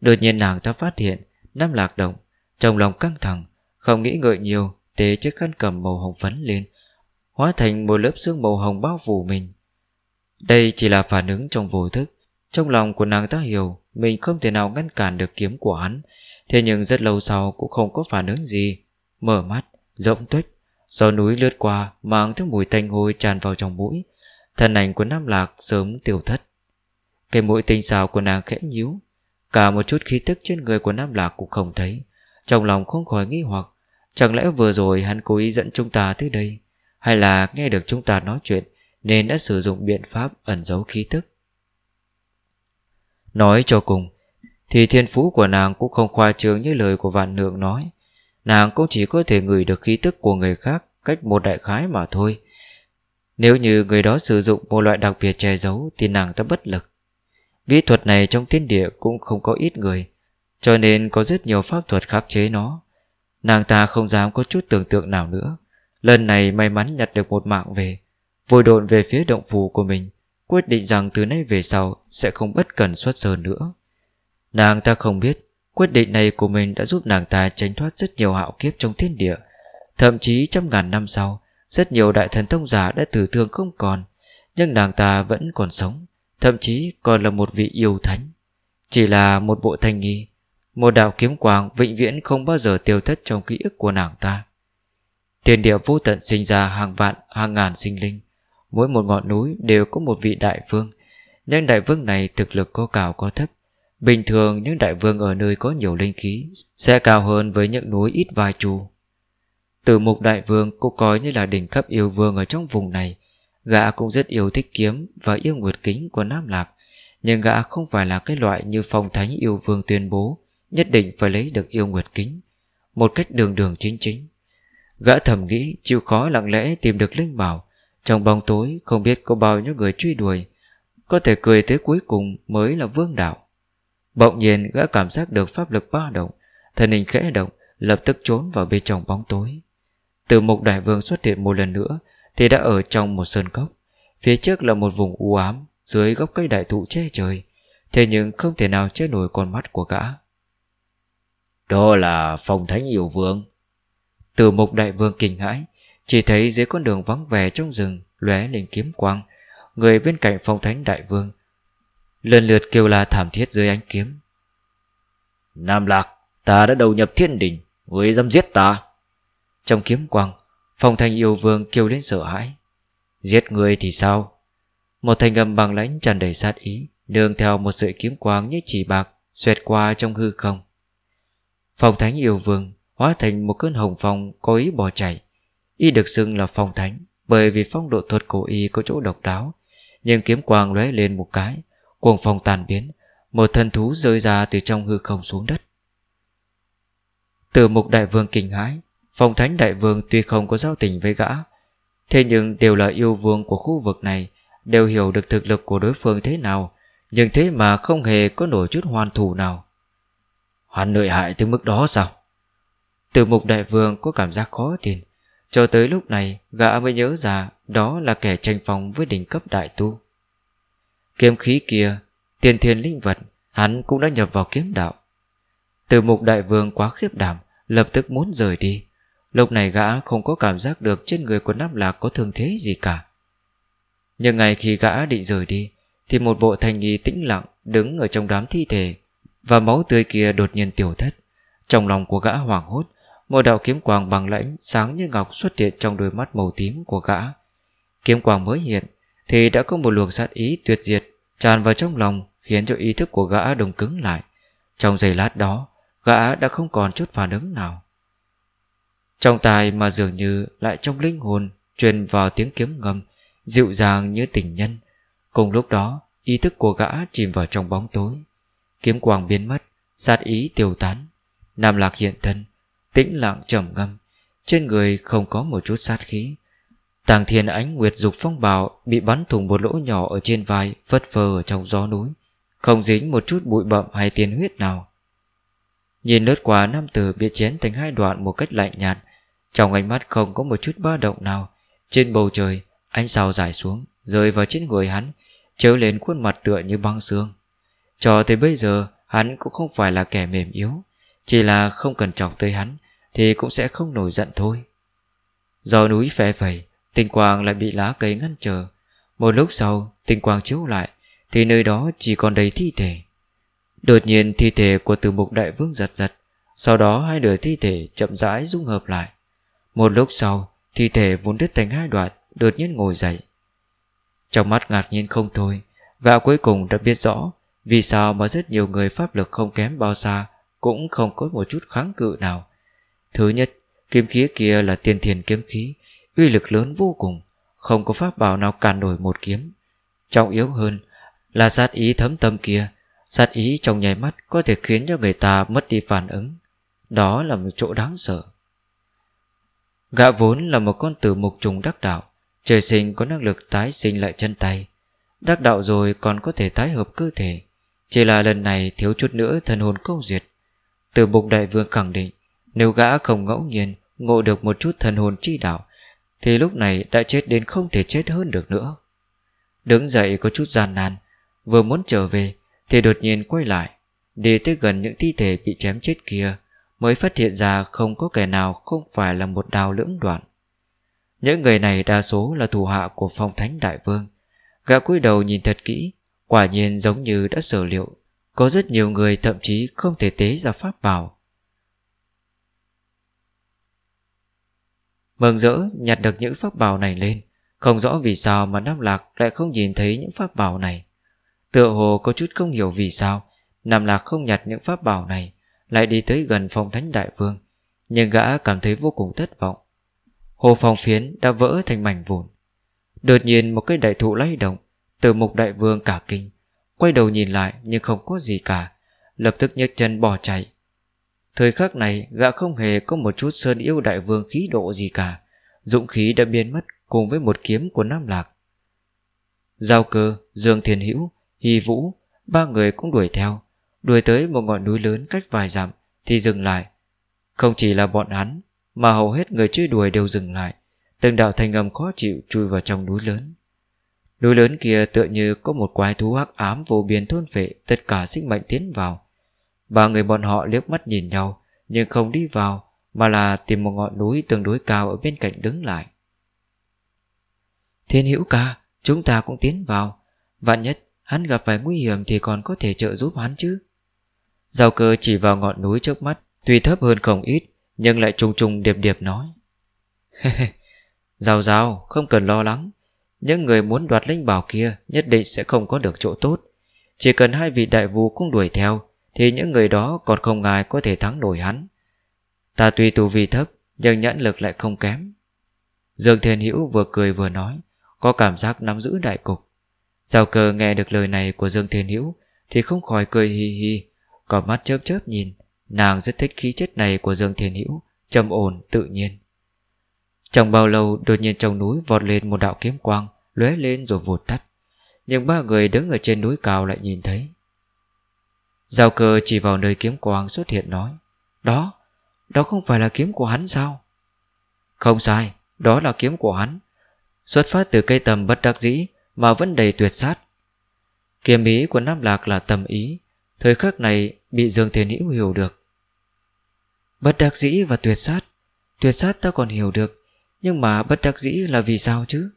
A: Đột nhiên nàng ta phát hiện Nam lạc động Trong lòng căng thẳng Không nghĩ ngợi nhiều Tế chiếc khăn cầm màu hồng phấn lên Hóa thành một lớp xương màu hồng bao phủ mình Đây chỉ là phản ứng trong vô thức Trong lòng của nàng ta hiểu Mình không thể nào ngăn cản được kiếm của hắn Thế nhưng rất lâu sau cũng không có phản ứng gì. Mở mắt, rộng tuếch Gió núi lướt qua Mang theo mùi tanh hôi tràn vào trong mũi. Thân ảnh của Nam Lạc sớm tiêu thất. Cái mũi tinh xào của nàng khẽ nhíu. Cả một chút khí tức trên người của Nam Lạc cũng không thấy. Trong lòng không khỏi nghi hoặc Chẳng lẽ vừa rồi hắn cố ý dẫn chúng ta tới đây? Hay là nghe được chúng ta nói chuyện Nên đã sử dụng biện pháp ẩn giấu khí tức? Nói cho cùng thì thiên phú của nàng cũng không khoa trương như lời của vạn lượng nói. Nàng cũng chỉ có thể ngửi được khí tức của người khác Cách một đại khái mà thôi. Nếu như người đó sử dụng một loại đặc biệt che giấu Thì nàng ta bất lực. Bí thuật này trong thiên địa cũng không có ít người, Cho nên có rất nhiều pháp thuật khắc chế nó. Nàng ta không dám có chút tưởng tượng nào nữa. Lần này may mắn nhặt được một mạng về, Vội độn về phía động phủ của mình, Quyết định rằng từ nay về sau Sẽ không bất cần xuất sơn nữa. Nàng ta không biết, Quyết định này của mình đã giúp nàng ta tránh thoát rất nhiều hạo kiếp trong thiên địa. Thậm chí trăm ngàn năm sau, Rất nhiều đại thần thông giả đã tử thương không còn, Nhưng nàng ta vẫn còn sống, Thậm chí còn là một vị yêu thánh. Chỉ là một bộ thanh nghi, Một đạo kiếm quang vĩnh viễn không bao giờ tiêu thất trong ký ức của nàng ta. Thiên địa vô tận sinh ra hàng vạn, hàng ngàn sinh linh, Mỗi một ngọn núi đều có một vị đại vương, Nhưng đại vương này thực lực có cao có thấp. Bình thường những đại vương ở nơi có nhiều linh khí, Sẽ cao hơn với những núi ít vài chu Từ mục đại vương cũng coi như là đỉnh cấp yêu vương ở trong vùng này. Gã cũng rất yêu thích kiếm và yêu nguyệt kính của Nam Lạc, Nhưng gã không phải là cái loại như phong thánh yêu vương tuyên bố, Nhất định phải lấy được yêu nguyệt kính. Một cách đường đường chính chính, Gã thầm nghĩ chịu khó lặng lẽ tìm được linh bảo. Trong bóng tối, không biết có bao nhiêu người truy đuổi, Có thể cười tới cuối cùng mới là vương đạo. Bỗng nhiên gã cảm giác được pháp lực ba động Thần hình khẽ động Lập tức trốn vào bên trong bóng tối. Từ mục đại vương xuất hiện một lần nữa Thì đã ở trong một sơn cốc. Phía trước là một vùng u ám Dưới gốc cây đại thụ che trời Thế nhưng không thể nào che nổi con mắt của gã.
B: Đó là phong thánh yêu vương.
A: Từ mục đại vương kinh hãi Chỉ thấy dưới con đường vắng vẻ trong rừng lóe lên kiếm quang. Người bên cạnh phong thánh đại vương lần lượt kêu la thảm thiết dưới ánh kiếm.
B: Nam Lạc, ta đã đầu nhập thiên đình, ngươi dám giết ta.
A: Trong kiếm quang, phong thanh yêu vương kêu lên sợ hãi. Giết người thì sao? Một thanh âm bằng lãnh tràn đầy sát ý, nương theo một sợi kiếm quang như chỉ bạc, xoẹt qua trong hư không. Phong thánh yêu vương hóa thành một cơn hồng phong có ý bỏ chạy. Y được xưng là phong thánh, bởi vì phong độ thuật của y có chỗ độc đáo, nhưng kiếm quang lóe lên một cái, Cuồng phong tàn biến, Một thân thú rơi ra từ trong hư không xuống đất. Từ mục đại vương kinh hãi, Phong thánh đại vương tuy không có giao tình với gã, Thế nhưng đều là yêu vương của khu vực này, Đều hiểu được thực lực của đối phương thế nào, Nhưng thế mà không hề có nổi chút hoàn thủ nào.
B: Hắn nội hại tới mức đó sao?
A: Từ mục đại vương có cảm giác khó tin, Cho tới lúc này gã mới nhớ ra Đó là kẻ tranh phong với đỉnh cấp đại tu. Kiếm khí kia, tiền thiên linh vật, hắn cũng đã nhập vào kiếm đạo. Từ mục đại vương quá khiếp đảm, lập tức muốn rời đi. Lúc này gã không có cảm giác được trên người của Nam Lạc có thương thế gì cả. Nhưng ngày khi gã định rời đi, thì một bộ thanh nghi tĩnh lặng đứng ở trong đám thi thể, và máu tươi kia đột nhiên tiểu thất. Trong lòng của gã hoảng hốt, một đạo kiếm quang bằng lãnh sáng như ngọc xuất hiện trong đôi mắt màu tím của gã. Kiếm quang mới hiện, thì đã có một luồng sát ý tuyệt diệt tràn vào trong lòng khiến cho ý thức của gã đồng cứng lại. Trong giây lát đó, gã đã không còn chút phản ứng nào. Trong tai mà dường như lại trong linh hồn truyền vào tiếng kiếm ngầm, dịu dàng như tình nhân. Cùng lúc đó, ý thức của gã chìm vào trong bóng tối. Kiếm quang biến mất, sát ý tiêu tán. Nam lạc hiện thân, tĩnh lặng trầm ngâm, trên người không có một chút sát khí, Tàng thiên ánh nguyệt dục phong bào Bị bắn thủng một lỗ nhỏ ở trên vai, Phất phơ ở trong gió núi. Không dính một chút bụi bậm hay tiên huyết nào. Nhìn lướt qua, nam tử bị chén thành hai đoạn một cách lạnh nhạt. Trong ánh mắt không có một chút ba động nào. Trên bầu trời, Ánh sao dài xuống, Rơi vào trên người hắn Chiếu lên khuôn mặt tựa như băng xương. Cho tới bây giờ, Hắn cũng không phải là kẻ mềm yếu. Chỉ là không cần chọc tới hắn, Thì cũng sẽ không nổi giận thôi. Gió núi phe phẩy Tinh quang lại bị lá cây ngăn trở. Một lúc sau tinh quang chiếu lại, Thì nơi đó chỉ còn đầy thi thể. Đột nhiên, thi thể của từ mục đại vương giật giật. Sau đó, hai nửa thi thể chậm rãi dung hợp lại. Một lúc sau, Thi thể vốn đứt thành hai đoạn, Đột nhiên ngồi dậy. Trong mắt ngạc nhiên không thôi, Gã cuối cùng đã biết rõ Vì sao mà rất nhiều người pháp lực không kém bao xa, Cũng không có một chút kháng cự nào. Thứ nhất, Kiếm khí kia là tiền thiền kiếm khí uy lực lớn vô cùng, không có pháp bảo nào cản nổi một kiếm. Trọng yếu hơn là sát ý thấm tâm kia, sát ý trong nháy mắt có thể khiến cho người ta mất đi phản ứng. Đó là một chỗ đáng sợ. Gã vốn là một con tử mục trùng đắc đạo, trời sinh có năng lực tái sinh lại chân tay. Đắc đạo rồi còn có thể tái hợp cơ thể, chỉ là lần này thiếu chút nữa thần hồn câu diệt. Tử mục đại vương khẳng định, nếu gã không ngẫu nhiên ngộ được một chút thần hồn chi đạo, thì lúc này đã chết đến không thể chết hơn được nữa. Đứng dậy có chút gian nan, vừa muốn trở về thì đột nhiên quay lại, đi tới gần những thi thể bị chém chết kia, mới phát hiện ra không có kẻ nào không phải là một đào lưỡng đoạn. Những người này đa số là thủ hạ của phong thánh đại vương. Gã cúi đầu nhìn thật kỹ, quả nhiên giống như đã sở liệu. Có rất nhiều người thậm chí không thể tế ra pháp bảo, Mừng rỡ nhặt được những pháp bảo này lên. Không rõ vì sao mà Nam Lạc lại không nhìn thấy những pháp bảo này. Tựa hồ có chút không hiểu vì sao Nam Lạc không nhặt những pháp bảo này, Lại đi tới gần phòng thánh đại vương, Nhưng gã cảm thấy vô cùng thất vọng. Hồ phòng phiến đã vỡ thành mảnh vụn. Đột nhiên một cây đại thụ lay động, Từ mục đại vương cả kinh, Quay đầu nhìn lại nhưng không có gì cả, Lập tức nhấc chân bỏ chạy. Thời khắc này gã không hề có một chút sơn yêu đại vương khí độ gì cả. Dũng khí đã biến mất cùng với một kiếm của Nam Lạc. Giao cơ, Dương Thiên Hữu, Hy Vũ Ba người cũng đuổi theo. Đuổi tới một ngọn núi lớn cách vài dặm Thì dừng lại. Không chỉ là bọn hắn Mà hầu hết người truy đuổi đều dừng lại. Từng đạo thanh âm khó chịu chui vào trong núi lớn. Núi lớn kia tựa như có một quái thú hắc ám vô biên thôn phệ tất cả sinh mệnh tiến vào. Ba người bọn họ liếc mắt nhìn nhau, nhưng không đi vào, mà là tìm một ngọn núi tương đối cao ở bên cạnh đứng lại. Thiên hữu ca, chúng ta cũng tiến vào. Vạn nhất, hắn gặp phải nguy hiểm thì còn có thể trợ giúp hắn chứ. Giao cơ chỉ vào ngọn núi trước mắt, tuy thấp hơn không ít, nhưng lại trùng trùng điệp điệp nói. Giao giao, không cần lo lắng, những người muốn đoạt linh bảo kia nhất định sẽ không có được chỗ tốt. Chỉ cần hai vị đại vũ cũng đuổi theo, thì những người đó còn không ai có thể thắng nổi hắn. Ta tuy tu vi thấp, nhưng nhãn lực lại không kém. Dương Thiên Hữu vừa cười vừa nói, có cảm giác nắm giữ đại cục. Giao cơ nghe được lời này của Dương Thiên Hữu thì không khỏi cười hi hi, có mắt chớp chớp nhìn, nàng rất thích khí chất này của Dương Thiên Hữu, trầm ổn tự nhiên. Trong bao lâu đột nhiên trong núi vọt lên một đạo kiếm quang lóe lên rồi vụt tắt Nhưng ba người đứng ở trên núi cao lại nhìn thấy Giao cơ chỉ vào nơi kiếm quang xuất hiện nói Đó, đó không phải là kiếm của hắn sao? Không sai, đó là kiếm của hắn. Xuất phát từ cây tầm bất đắc dĩ Mà vẫn đầy tuyệt sát. Kiếm ý của Nam Lạc là tầm ý Thời khắc này bị Dương Thiên Hữu hiểu được. Bất đắc dĩ và tuyệt sát Tuyệt sát ta còn hiểu được nhưng mà bất đắc dĩ là vì sao chứ?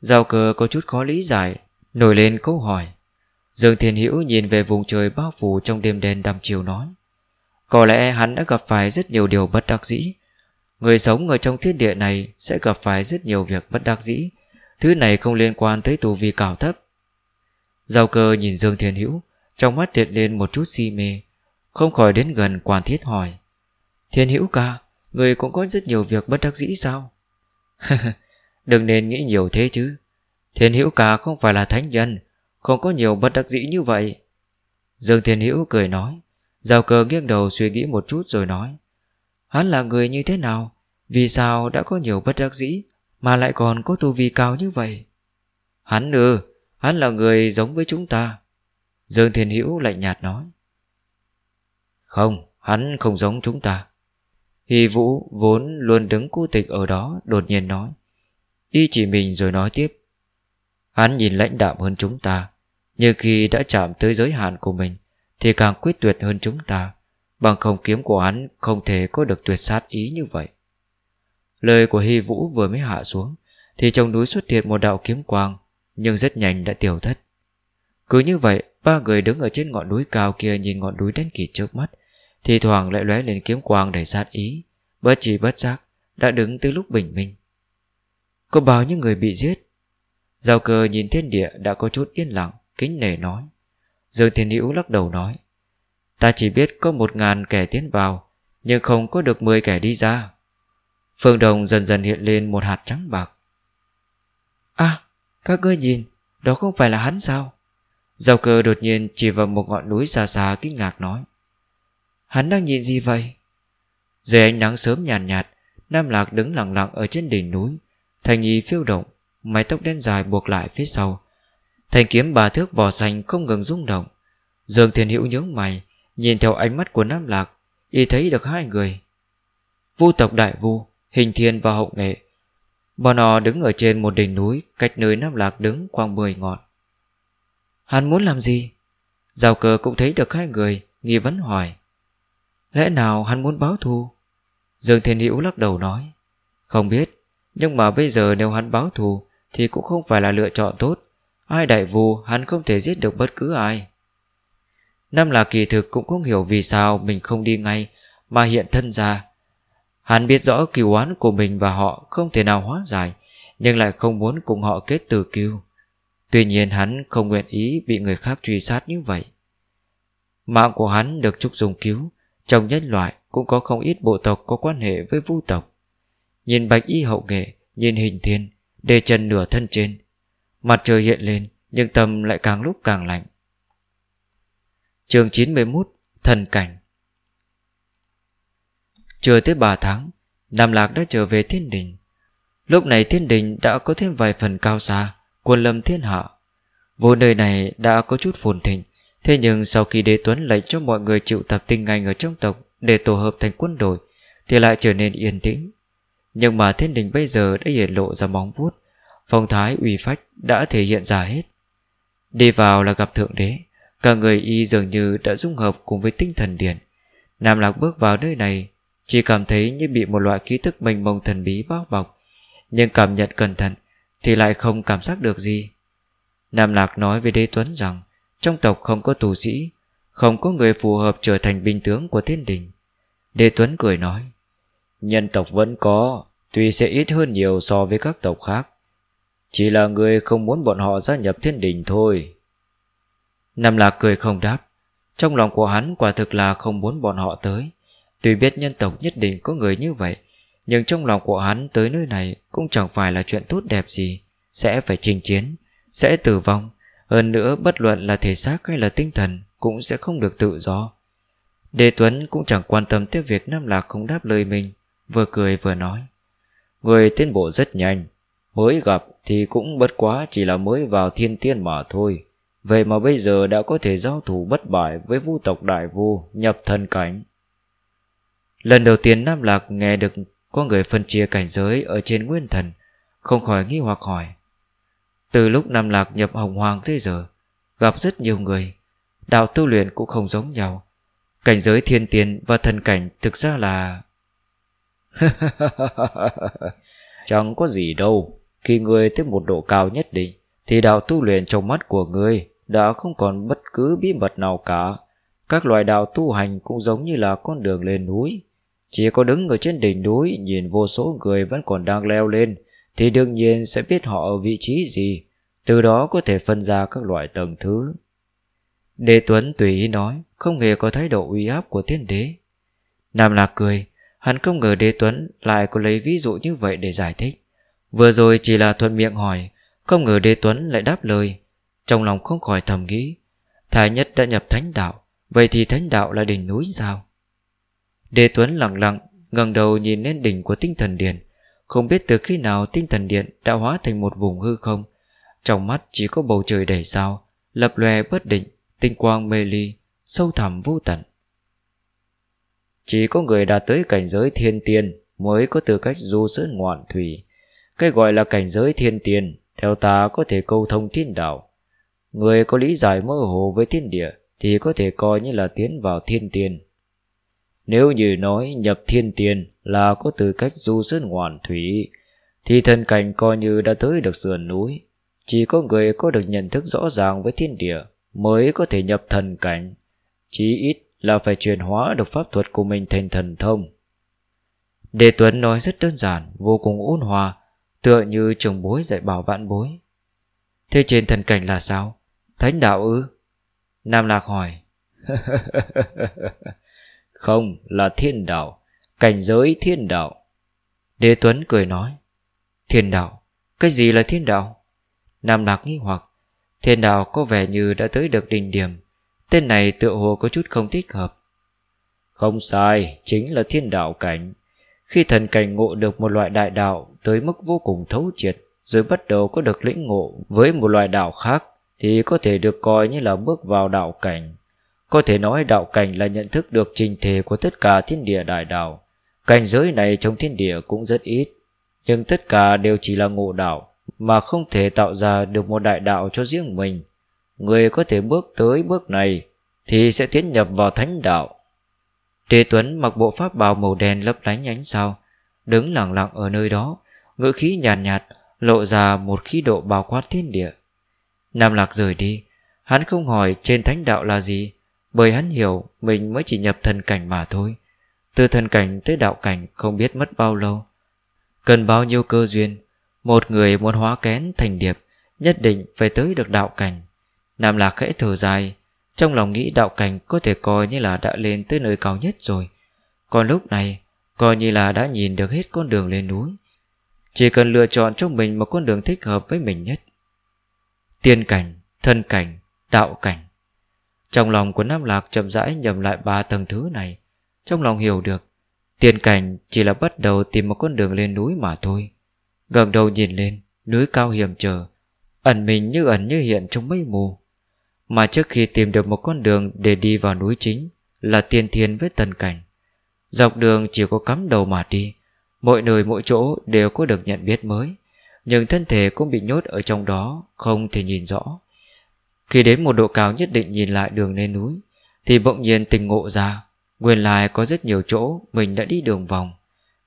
A: Giao cơ có chút khó lý giải Nổi lên câu hỏi. Dương Thiên Hữu nhìn về vùng trời bao phủ Trong đêm đen đăm chiều nói, Có lẽ hắn đã gặp phải rất nhiều điều bất đắc dĩ. Người sống ở trong thiên địa này Sẽ gặp phải rất nhiều việc bất đắc dĩ. Thứ này không liên quan tới tù vi cao thấp. Giao cơ nhìn Dương Thiên Hữu, Trong mắt tiệt lên một chút si mê, Không khỏi đến gần quan thiết hỏi, Thiên Hữu ca, Người cũng có rất nhiều việc bất đắc dĩ sao? Đừng nên nghĩ nhiều thế chứ. Thiên hữu ca không phải là thánh nhân không có nhiều bất đắc dĩ như vậy. Dương Thiên Hữu cười nói. Giao cơ nghiêng đầu suy nghĩ một chút rồi nói. Hắn là người như thế nào? Vì sao đã có nhiều bất đắc dĩ Mà lại còn có tu vi cao như vậy? Hắn ư Hắn là người giống với chúng ta. Dương Thiên Hữu lạnh nhạt nói. Không Hắn không giống chúng ta. Hy Vũ vốn luôn đứng cô tịch ở đó đột nhiên nói. Y chỉ mình rồi nói tiếp. Hắn nhìn lãnh đạm hơn chúng ta, nhưng khi đã chạm tới giới hạn của mình thì càng quyết tuyệt hơn chúng ta. Bằng không kiếm của hắn không thể có được tuyệt sát ý như vậy. Lời của Hy Vũ vừa mới hạ xuống thì trong núi xuất hiện một đạo kiếm quang nhưng rất nhanh đã tiểu thất. Cứ như vậy, ba người đứng ở trên ngọn núi cao kia nhìn ngọn núi đen kịt trước mắt thì thoảng lại lóe lên kiếm quang để sát ý Bất chỉ bất giác Đã đứng từ lúc bình minh Có bao nhiêu người bị giết Giao cơ nhìn thiên địa đã có chút yên lặng Kính nể nói. Dương Thiên Hữu lắc đầu nói Ta chỉ biết có một ngàn kẻ tiến vào Nhưng không có được mười kẻ đi ra. Phương đồng dần dần hiện lên một hạt trắng bạc. À các ngươi nhìn Đó không phải là hắn sao? Giao cơ đột nhiên chỉ vào một ngọn núi xa xa kinh ngạc nói Hắn đang nhìn gì vậy? Dưới ánh nắng sớm nhàn nhạt, nhạt Nam Lạc đứng lặng lặng ở trên đỉnh núi Thành y phiêu động Mái tóc đen dài buộc lại phía sau Thành kiếm bà thước vỏ xanh không ngừng rung động. Dương Thiên Hữu nhướng mày, Nhìn theo ánh mắt của Nam Lạc, Y thấy được hai người. Vu tộc Đại Vu, Hình Thiên và Hậu Nghệ. Bọn họ đứng ở trên một đỉnh núi, Cách nơi Nam Lạc đứng khoảng 10 ngọn. Hắn muốn làm gì? Giao Cờ cũng thấy được hai người, Nghi vấn hỏi. Lẽ nào hắn muốn báo thù? Dương Thiên Hữu lắc đầu nói. Không biết, Nhưng mà bây giờ nếu hắn báo thù Thì cũng không phải là lựa chọn tốt. Ai đại vù hắn không thể giết được bất cứ ai. Năm là kỳ thực cũng không hiểu vì sao mình không đi ngay, Mà hiện thân ra. Hắn biết rõ kiều oán của mình và họ không thể nào hóa giải, Nhưng lại không muốn cùng họ kết từ kiêu. Tuy nhiên hắn không nguyện ý bị người khác truy sát như vậy. Mạng của hắn được Trúc Dung cứu, Trong nhân loại cũng có không ít bộ tộc có quan hệ với vu tộc. Nhìn bạch y hậu nghệ, Nhìn hình thiên Đề chân nửa thân trên Mặt trời hiện lên, Nhưng tâm lại càng lúc càng lạnh. Trường 91 Thần cảnh. Chưa tới 3 tháng, Nam Lạc đã trở về thiên đình. Lúc này thiên đình đã có thêm vài phần cao xa, Quân lâm thiên hạ. Vô nơi này đã có chút phồn thịnh, Thế nhưng sau khi đế tuấn lệnh cho mọi người chịu tập tinh ngành ở trong tộc Để tổ hợp thành quân đội, Thì lại trở nên yên tĩnh. Nhưng mà thiên đình bây giờ đã hiện lộ ra móng vuốt. Phong thái uy phách đã thể hiện ra hết. Đi vào là gặp thượng đế, Cả người y dường như đã dung hợp cùng với tinh thần điển Nam Lạc bước vào nơi này, Chỉ cảm thấy như bị một loại khí tức mênh mông thần bí bao bọc. Nhưng cảm nhận cẩn thận Thì lại không cảm giác được gì. Nam Lạc nói với Đế Tuấn rằng, Trong tộc không có tù sĩ, Không có người phù hợp trở thành binh tướng của thiên đình. Đế Tuấn cười nói, Nhân tộc vẫn có, Tuy sẽ ít hơn nhiều so với các tộc khác. Chỉ là người không muốn bọn họ gia nhập thiên đình thôi. Nam Lạc cười không đáp. Trong lòng của hắn quả thực là không muốn bọn họ tới. Tuy biết nhân tộc nhất định có người như vậy, Nhưng trong lòng của hắn tới nơi này Cũng chẳng phải là chuyện tốt đẹp gì. Sẽ phải chinh chiến, Sẽ tử vong. Hơn nữa, bất luận là thể xác hay là tinh thần Cũng sẽ không được tự do. Đề Tuấn cũng chẳng quan tâm tới việc Nam Lạc không đáp lời mình, Vừa cười vừa nói. Người tiến bộ rất nhanh. Mới gặp thì cũng bất quá chỉ là mới vào thiên tiên mà thôi Vậy mà bây giờ đã có thể giao thủ bất bại với vu tộc đại vu nhập thân cảnh. Lần đầu tiên Nam Lạc nghe được có người phân chia cảnh giới ở trên nguyên thần, không khỏi nghi hoặc hỏi. Từ lúc Nam Lạc nhập hồng hoàng tới giờ, gặp rất nhiều người, đạo tu luyện cũng không giống nhau. Cảnh giới thiên tiên và thần cảnh thực ra là... Chẳng có gì đâu, khi người tới một độ cao nhất định, thì đạo tu luyện trong mắt của người đã không còn bất cứ bí mật nào cả. Các loài đạo tu hành cũng giống như là con đường lên núi. Chỉ có đứng ở trên đỉnh núi nhìn vô số người vẫn còn đang leo lên thì đương nhiên sẽ biết họ ở vị trí gì, từ đó có thể phân ra các loại tầng thứ. Đề Tuấn tùy ý nói, không hề có thái độ uy áp của thiên đế. Nam Lạc cười, hắn không ngờ Đế Tuấn lại có lấy ví dụ như vậy để giải thích. Vừa rồi chỉ là thuận miệng hỏi, không ngờ Đế Tuấn lại đáp lời, trong lòng không khỏi thầm nghĩ Thái nhất đã nhập thánh đạo Vậy thì thánh đạo là đỉnh núi sao? Đề Tuấn lặng lặng ngẩng đầu nhìn lên đỉnh của tinh thần điện. Không biết từ khi nào tinh thần điện đã hóa thành một vùng hư không? Trong mắt chỉ có bầu trời đầy sao Lập lòe bất định Tinh quang mê ly Sâu thẳm vô tận. Chỉ có người đạt tới cảnh giới thiên tiên Mới có tư cách du sơn ngoạn thủy. Cái gọi là cảnh giới thiên tiền Theo ta có thể câu thông thiên đạo Người có lý giải mơ hồ với thiên địa thì có thể coi như là tiến vào thiên tiền Nếu như nói nhập thiên tiền là có tư cách du sơn ngoạn thủy, thì thần cảnh coi như đã tới được sườn núi. Chỉ có người có được nhận thức rõ ràng với thiên địa mới có thể nhập thần cảnh. Chí ít là phải chuyển hóa được pháp thuật của mình thành thần thông. Đề Tuấn nói rất đơn giản, vô cùng ôn hòa, tựa như trường bối dạy bảo vạn bối. Thế trên thần cảnh là sao? Thánh đạo ư? Nam Lạc hỏi. Không, là thiên đạo. Cảnh giới thiên đạo. Đế Tuấn cười nói. Thiên đạo? Cái gì là thiên đạo? Nam Lạc nghi hoặc. Thiên đạo có vẻ như đã tới được đỉnh điểm. Tên này tựa hồ có chút không thích hợp. Không sai, chính là thiên đạo cảnh. Khi thần cảnh ngộ được một loại đại đạo tới mức vô cùng thấu triệt, rồi bắt đầu có được lĩnh ngộ với một loại đạo khác, thì có thể được coi như là bước vào đạo cảnh. Có thể nói đạo cảnh là nhận thức được trình thể của tất cả thiên địa đại đạo. Cảnh giới này trong thiên địa cũng rất ít, nhưng tất cả đều chỉ là ngộ đạo, mà không thể tạo ra được một đại đạo cho riêng mình. Người có thể bước tới bước này thì sẽ tiến nhập vào thánh đạo. Tề Tuấn mặc bộ pháp bào màu đen lấp lánh ánh sao, đứng lặng lặng ở nơi đó, ngữ khí nhàn nhạt, nhạt, lộ ra một khí độ bao quát thiên địa. Nam Lạc rời đi Hắn không hỏi trên thánh đạo là gì Bởi hắn hiểu mình mới chỉ nhập thần cảnh mà thôi. Từ thần cảnh tới đạo cảnh Không biết mất bao lâu. Cần bao nhiêu cơ duyên Một người muốn hóa kén thành điệp Nhất định phải tới được đạo cảnh. Nam Lạc khẽ thở dài trong lòng nghĩ đạo cảnh có thể coi như là đã lên tới nơi cao nhất rồi. Còn lúc này Coi như là đã nhìn được hết con đường lên núi. Chỉ cần lựa chọn cho mình một con đường thích hợp với mình nhất. Tiên cảnh, thân cảnh, đạo cảnh. Trong lòng của Nam Lạc chậm rãi nhầm lại ba tầng thứ này. Trong lòng hiểu được Tiên cảnh chỉ là bắt đầu tìm một con đường lên núi mà thôi. Gần đầu nhìn lên Núi cao hiểm trở Ẩn mình như ẩn như hiện trong mây mù. Mà trước khi tìm được một con đường Để đi vào núi chính Là tiên thiên với tần cảnh. Dọc đường chỉ có cắm đầu mà đi. Mỗi nơi, mỗi chỗ đều có được nhận biết mới. Nhưng thân thể cũng bị nhốt ở trong đó, Không thể nhìn rõ. Khi đến một độ cao nhất định nhìn lại đường lên núi, Thì bỗng nhiên tình ngộ ra, Nguyên lai có rất nhiều chỗ Mình đã đi đường vòng.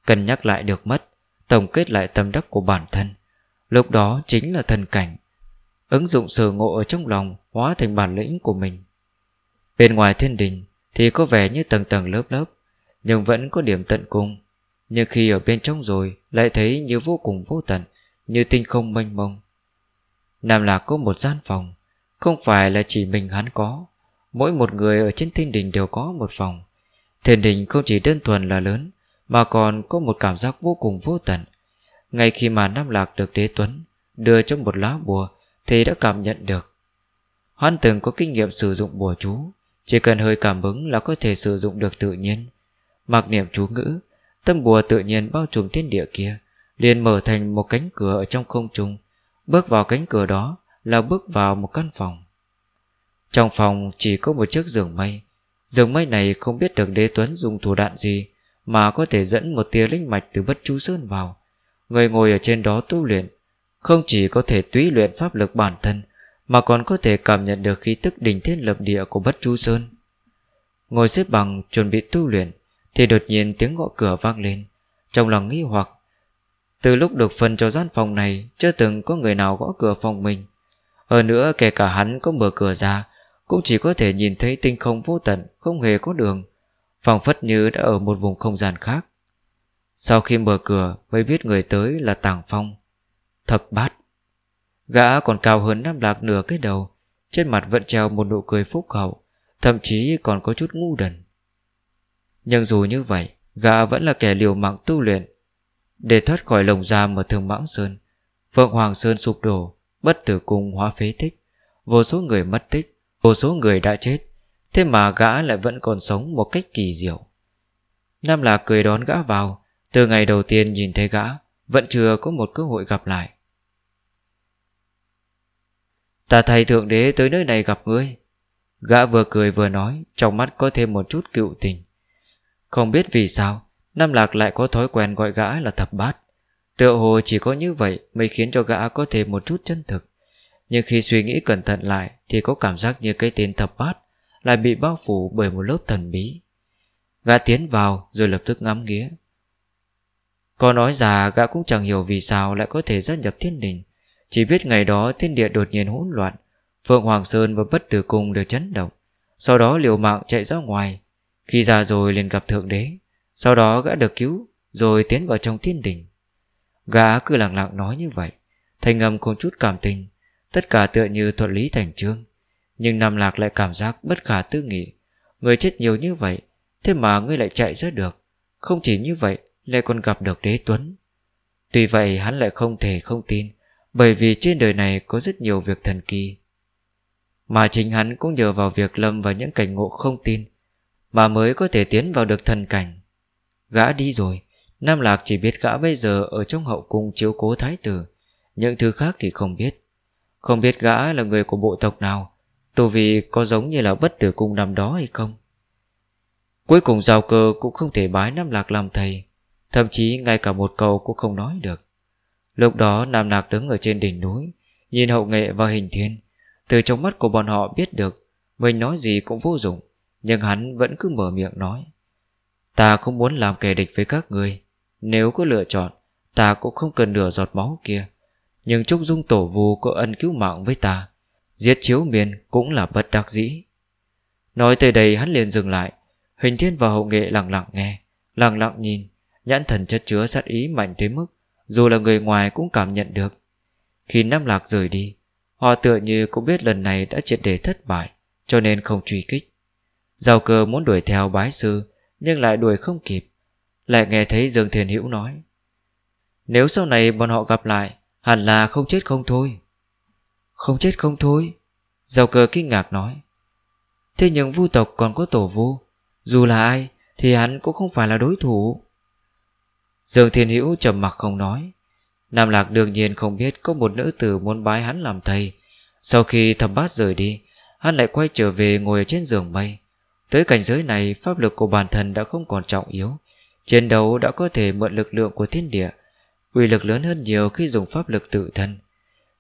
A: Cần nhắc lại được mất, Tổng kết lại tâm đắc của bản thân. Lúc đó chính là thần cảnh. Ứng dụng sở ngộ ở trong lòng Hóa thành bản lĩnh của mình. Bên ngoài thiên đình Thì có vẻ như tầng tầng lớp lớp, Nhưng vẫn có điểm tận cùng. Nhưng khi ở bên trong rồi, Lại thấy như vô cùng vô tận, Như tinh không mênh mông. Nam Lạc có một gian phòng, Không phải là chỉ mình hắn có. Mỗi một người ở trên thiên đình đều có một phòng. Thiên đình không chỉ đơn thuần là lớn, Mà còn có một cảm giác vô cùng vô tận. Ngay khi mà Nam Lạc được đế tuấn Đưa trong một lá bùa, Thì đã cảm nhận được. Hắn từng có kinh nghiệm sử dụng bùa chú, Chỉ cần hơi cảm ứng là có thể sử dụng được tự nhiên. Mặc niệm chú ngữ, Tâm bùa tự nhiên bao trùm thiên địa kia, liền mở thành một cánh cửa ở trong không trung. Bước vào cánh cửa đó Là bước vào một căn phòng. Trong phòng chỉ có một chiếc giường mây. Giường mây này không biết được đế tuấn dùng thủ đoạn gì Mà có thể dẫn một tia linh mạch từ bất chú sơn vào. Người ngồi ở trên đó tu luyện, Không chỉ có thể túy luyện pháp lực bản thân mà còn có thể cảm nhận được khí tức đỉnh thiên lập địa của bất chú sơn. Ngồi xếp bằng chuẩn bị tu luyện, Thì đột nhiên tiếng gõ cửa vang lên. Trong lòng nghi hoặc, Từ lúc được phân cho gian phòng này, Chưa từng có người nào gõ cửa phòng mình. Hơn nữa, kể cả hắn có mở cửa ra, cũng chỉ có thể nhìn thấy tinh không vô tận, Không hề có đường. Phòng phất như đã ở một vùng không gian khác. Sau khi mở cửa, Mới biết người tới là Tàng Phong. Thập bát. Gã còn cao hơn Nam Lạc nửa cái đầu, Trên mặt vẫn treo một nụ cười phúc hậu, Thậm chí còn có chút ngu đần. Nhưng dù như vậy, Gã vẫn là kẻ liều mạng tu luyện. Để thoát khỏi lồng giam ở Thường Mãng Sơn, Phượng Hoàng Sơn sụp đổ, Bất tử cung hóa phế tích. Vô số người mất tích, Vô số người đã chết, Thế mà gã lại vẫn còn sống một cách kỳ diệu. Nam Lạc cười đón gã vào, Từ ngày đầu tiên nhìn thấy gã, Vẫn chưa có một cơ hội gặp lại. Ta thầy thượng đế tới nơi này gặp ngươi. Gã vừa cười vừa nói, Trong mắt có thêm một chút cựu tình. Không biết vì sao, Nam Lạc lại có thói quen gọi gã là thập bát. Tựa hồ chỉ có như vậy Mới khiến cho gã có thêm một chút chân thực. Nhưng khi suy nghĩ cẩn thận lại, Thì có cảm giác như cái tên thập bát Lại bị bao phủ bởi một lớp thần bí. Gã tiến vào, rồi lập tức ngắm nghía. Có nói già, gã cũng chẳng hiểu vì sao lại có thể gia nhập thiên đình. Chỉ biết ngày đó thiên địa đột nhiên hỗn loạn, Phượng Hoàng Sơn và Bất Tử Cung đều chấn động. Sau đó liều mạng chạy ra ngoài. Khi ra rồi liền gặp Thượng Đế, Sau đó gã được cứu, Rồi tiến vào trong thiên đình. Gã cứ lặng lặng nói như vậy Thành ngầm không chút cảm tình, Tất cả tựa như thuận lý thành trương Nhưng Nam Lạc lại cảm giác bất khả tư nghị. Người chết nhiều như vậy, Thế mà ngươi lại chạy ra được. Không chỉ như vậy, lại còn gặp được đế tuấn. Tuy vậy hắn lại không thể không tin bởi vì trên đời này có rất nhiều việc thần kỳ. Mà chính hắn cũng nhờ vào việc lâm vào những cảnh ngộ không tin, Mà mới có thể tiến vào được thần cảnh. Gã đi rồi, Nam Lạc chỉ biết gã bây giờ ở trong hậu cung chiếu cố thái tử, Những thứ khác thì không biết. Không biết gã là người của bộ tộc nào Tu vì có giống như là bất tử cung năm đó hay không. Cuối cùng giao cơ cũng không thể bái Nam Lạc làm thầy, Thậm chí ngay cả một câu cũng không nói được. Lúc đó Nam Lạc đứng ở trên đỉnh núi, Nhìn hậu nghệ và hình thiên. Từ trong mắt của bọn họ biết được, Mình nói gì cũng vô dụng, Nhưng hắn vẫn cứ mở miệng nói. Ta không muốn làm kẻ địch với các người Nếu có lựa chọn, Ta cũng không cần nửa giọt máu kia. Nhưng Trúc Dung Tổ Vù có ân cứu mạng với ta, Giết chiếu miền cũng là bất đắc dĩ. Nói tới đây hắn liền dừng lại. Hình thiên và hậu nghệ lặng lặng nghe, Lặng lặng nhìn, Nhãn thần chất chứa sát ý mạnh tới mức dù là người ngoài cũng cảm nhận được. Khi Nam Lạc rời đi, Họ tựa như cũng biết lần này đã triệt đề thất bại, Cho nên không truy kích. Giao cơ muốn đuổi theo bái sư, Nhưng lại đuổi không kịp. Lại nghe thấy Dương Thiền Hữu nói, Nếu sau này bọn họ gặp lại, Hẳn là không chết không thôi. Không chết không thôi? Giao cơ kinh ngạc nói. Thế nhưng vu tộc còn có tổ vu, Dù là ai Thì hắn cũng không phải là đối thủ. Dương Thiên Hữu trầm mặc không nói. Nam Lạc đương nhiên không biết Có một nữ tử muốn bái hắn làm thầy. Sau khi thập bát rời đi, Hắn lại quay trở về ngồi trên giường mây. Tới cảnh giới này, Pháp lực của bản thân đã không còn trọng yếu. Chiến đấu đã có thể mượn lực lượng của thiên địa, uy lực lớn hơn nhiều khi dùng pháp lực tự thân.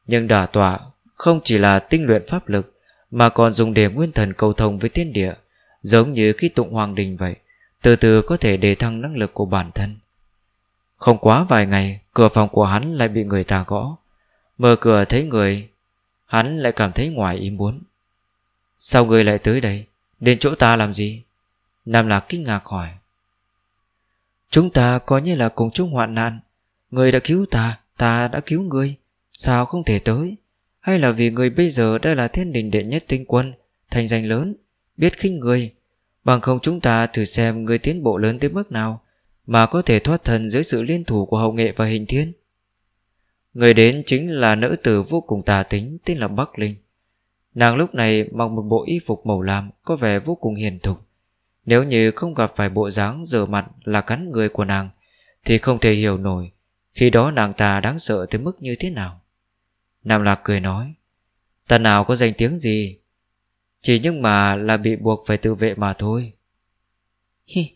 A: Nhưng đả tỏa Không chỉ là tinh luyện pháp lực, Mà còn dùng để nguyên thần cầu thông với thiên địa, Giống như khi tụng hoàng đình vậy, Từ từ có thể đề thăng năng lực của bản thân. Không quá vài ngày, Cửa phòng của hắn lại bị người ta gõ. Mở cửa thấy người, Hắn lại cảm thấy ngoài ý muốn. Sao người lại tới đây? Đến chỗ ta làm gì? Nam Lạc kinh ngạc hỏi. Chúng ta có như là cùng chung hoạn nạn. Người đã cứu ta Ta đã cứu người. Sao không thể tới? Hay là vì người bây giờ đã là thiên đình đệ nhất tinh quân, Thành danh lớn, Biết khinh người? Bằng không chúng ta thử xem người tiến bộ lớn tới mức nào. Mà có thể thoát thần dưới sự liên thủ của hậu nghệ và hình thiên. Người đến chính là nữ tử vô cùng tà tính Tên là Bắc Linh. Nàng lúc này mặc một bộ y phục màu lam Có vẻ vô cùng hiền thục. Nếu như không gặp phải bộ dáng dở mặt Là cắn người của nàng Thì không thể hiểu nổi Khi đó nàng ta đáng sợ tới mức như thế nào. Nam Lạc cười nói Ta nào có danh tiếng gì? Chỉ nhưng mà là bị buộc phải tự vệ mà thôi. Hi,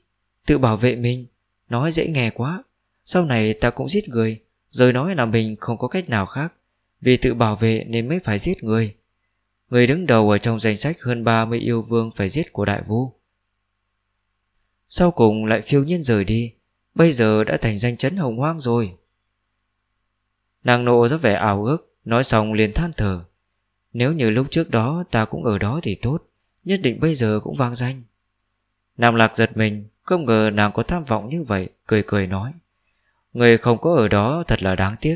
A: Tự bảo vệ mình. Nói dễ nghe quá. Sau này ta cũng giết người. Rồi nói là mình không có cách nào khác. Vì tự bảo vệ nên mới phải giết người. Người đứng đầu ở trong danh sách hơn 30 yêu vương phải giết của đại vua. Sau cùng lại phiêu nhiên rời đi. Bây giờ đã thành danh chấn hồng hoang rồi. Nàng nộ rất vẻ ảo ước, Nói xong liền than thở. Nếu như lúc trước đó ta cũng ở đó thì tốt, Nhất định bây giờ cũng vang danh. Nam lạc giật mình không ngờ nàng có tham vọng như vậy, Cười cười nói. Người không có ở đó thật là đáng tiếc.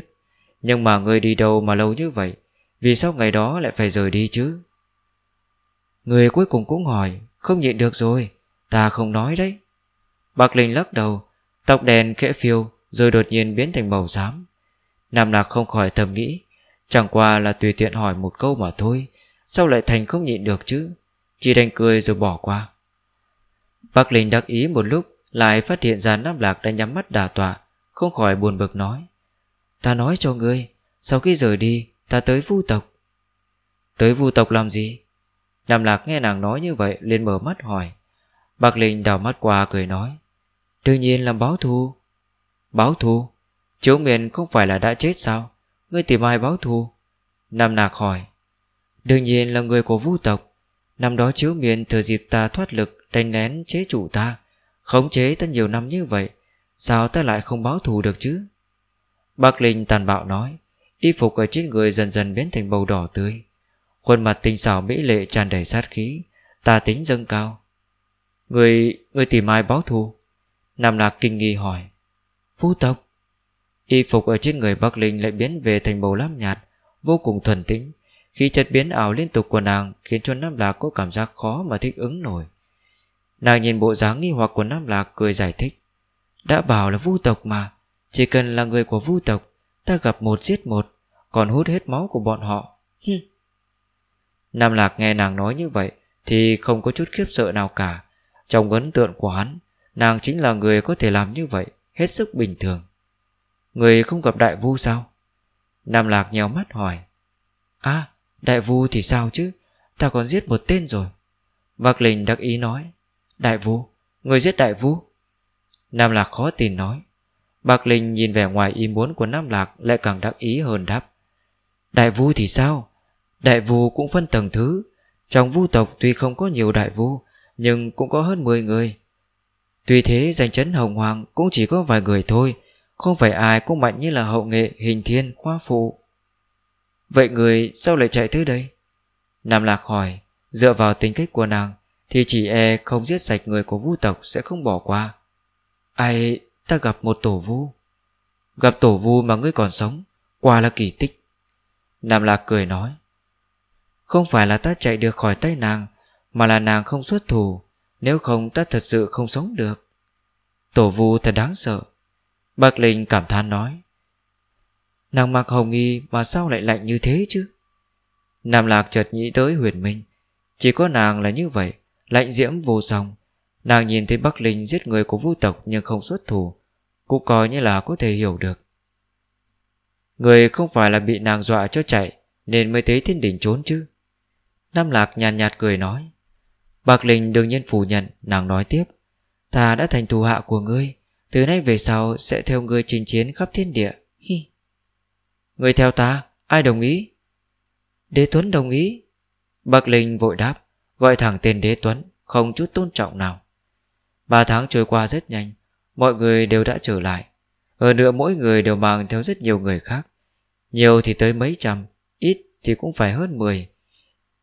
A: Nhưng mà người đi đâu mà lâu như vậy? Vì sao ngày đó lại phải rời đi chứ? Người cuối cùng cũng hỏi, Không nhịn được rồi, Ta không nói đấy. Bạc Linh lắc đầu, Tóc đen khẽ phiêu, Rồi đột nhiên biến thành màu xám. Nam Lạc không khỏi thầm nghĩ, Chẳng qua là tùy tiện hỏi một câu mà thôi, Sao lại thành không nhịn được chứ? Chỉ đành cười rồi bỏ qua. Bác Linh đắc ý một lúc, Lại phát hiện ra Nam Lạc đã nhắm mắt đà tọa, Không khỏi buồn bực nói. Ta nói cho ngươi, Sau khi rời đi, Ta tới vu tộc. Tới vu tộc làm gì? Nam Lạc nghe nàng nói như vậy liền mở mắt hỏi. Bạc Linh đào mắt qua cười nói. Đương nhiên làm báo thù. Báo thù? Chiếu miền không phải là đã chết sao? Ngươi tìm ai báo thù? Nam Lạc hỏi. Đương nhiên là người của vu tộc. Năm đó chiếu miền thừa dịp ta thoát lực Đánh nén chế chủ ta Khống chế ta nhiều năm như vậy Sao ta lại không báo thù được chứ? Bác Linh tàn bạo nói Y phục ở trên người dần dần biến thành màu đỏ tươi. Khuôn mặt tinh xảo mỹ lệ tràn đầy sát khí Tà tính dâng cao. Người, người tìm ai báo thù? Nam Lạc kinh nghi hỏi. Phú tộc. Y phục ở trên người Bắc Linh lại biến về thành màu lam nhạt Vô cùng thuần tĩnh. Khi chất biến ảo liên tục của nàng Khiến cho Nam Lạc có cảm giác khó mà thích ứng nổi. Nàng nhìn bộ dáng nghi hoặc của Nam Lạc cười giải thích. Đã bảo là vu tộc mà, Chỉ cần là người của vu tộc, Ta gặp một giết một, Còn hút hết máu của bọn họ. Nam Lạc nghe nàng nói như vậy Thì không có chút khiếp sợ nào cả. Trong ấn tượng của hắn, Nàng chính là người có thể làm như vậy, Hết sức bình thường. Người không gặp đại vu sao? Nam Lạc nhèo mắt hỏi. À đại vu thì sao chứ? Ta còn giết một tên rồi. Bạc Linh đắc ý nói. Đại vũ, Người giết đại vũ Nam Lạc khó tin nói Bạc Linh nhìn vẻ ngoài ý muốn của Nam Lạc lại càng đắc ý hơn đáp. Đại vu thì sao? Đại vu cũng phân tầng thứ. Trong vu tộc tuy không có nhiều đại vu, nhưng cũng có hơn 10 người. Tuy thế danh chấn hồng hoàng cũng chỉ có vài người thôi, không phải ai cũng mạnh như là hậu nghệ, hình thiên, khoa phụ. Vậy người sao lại chạy tới đây? Nam Lạc hỏi, dựa vào tính cách của nàng, thì chỉ e không giết sạch người của vu tộc sẽ không bỏ qua. Ai, ta gặp một tổ vu. Gặp tổ vu mà ngươi còn sống, Quả là kỳ tích. Nam Lạc cười nói, Không phải là ta chạy được khỏi tay nàng, Mà là nàng không xuất thủ Nếu không ta thật sự không sống được. Tổ vu thật đáng sợ. Bạc Linh cảm thán nói, Nàng mặc hồng y mà sao lại lạnh như thế chứ? Nam Lạc chợt nghĩ tới huyền minh, Chỉ có nàng là như vậy. Lạnh diễm vô song. Nàng nhìn thấy Bắc Linh giết người của vũ tộc Nhưng không xuất thủ Cũng coi như là có thể hiểu được. Người không phải là bị nàng dọa cho chạy Nên mới tới thiên đỉnh trốn chứ. Nam Lạc nhàn nhạt, nhạt cười nói. Bạc Linh đương nhiên phủ nhận Nàng nói tiếp. Ta đã thành thù hạ của ngươi Từ nay về sau sẽ theo ngươi chinh chiến khắp thiên địa. Hi. Người theo ta Ai đồng ý? Đế Tuấn đồng ý. Bạc Linh vội đáp. Gọi thẳng tên Đế Tuấn, Không chút tôn trọng nào. Ba tháng trôi qua rất nhanh, Mọi người đều đã trở lại. Hơn nữa mỗi người đều mang theo rất nhiều người khác. Nhiều thì tới mấy trăm, Ít thì cũng phải hơn mười.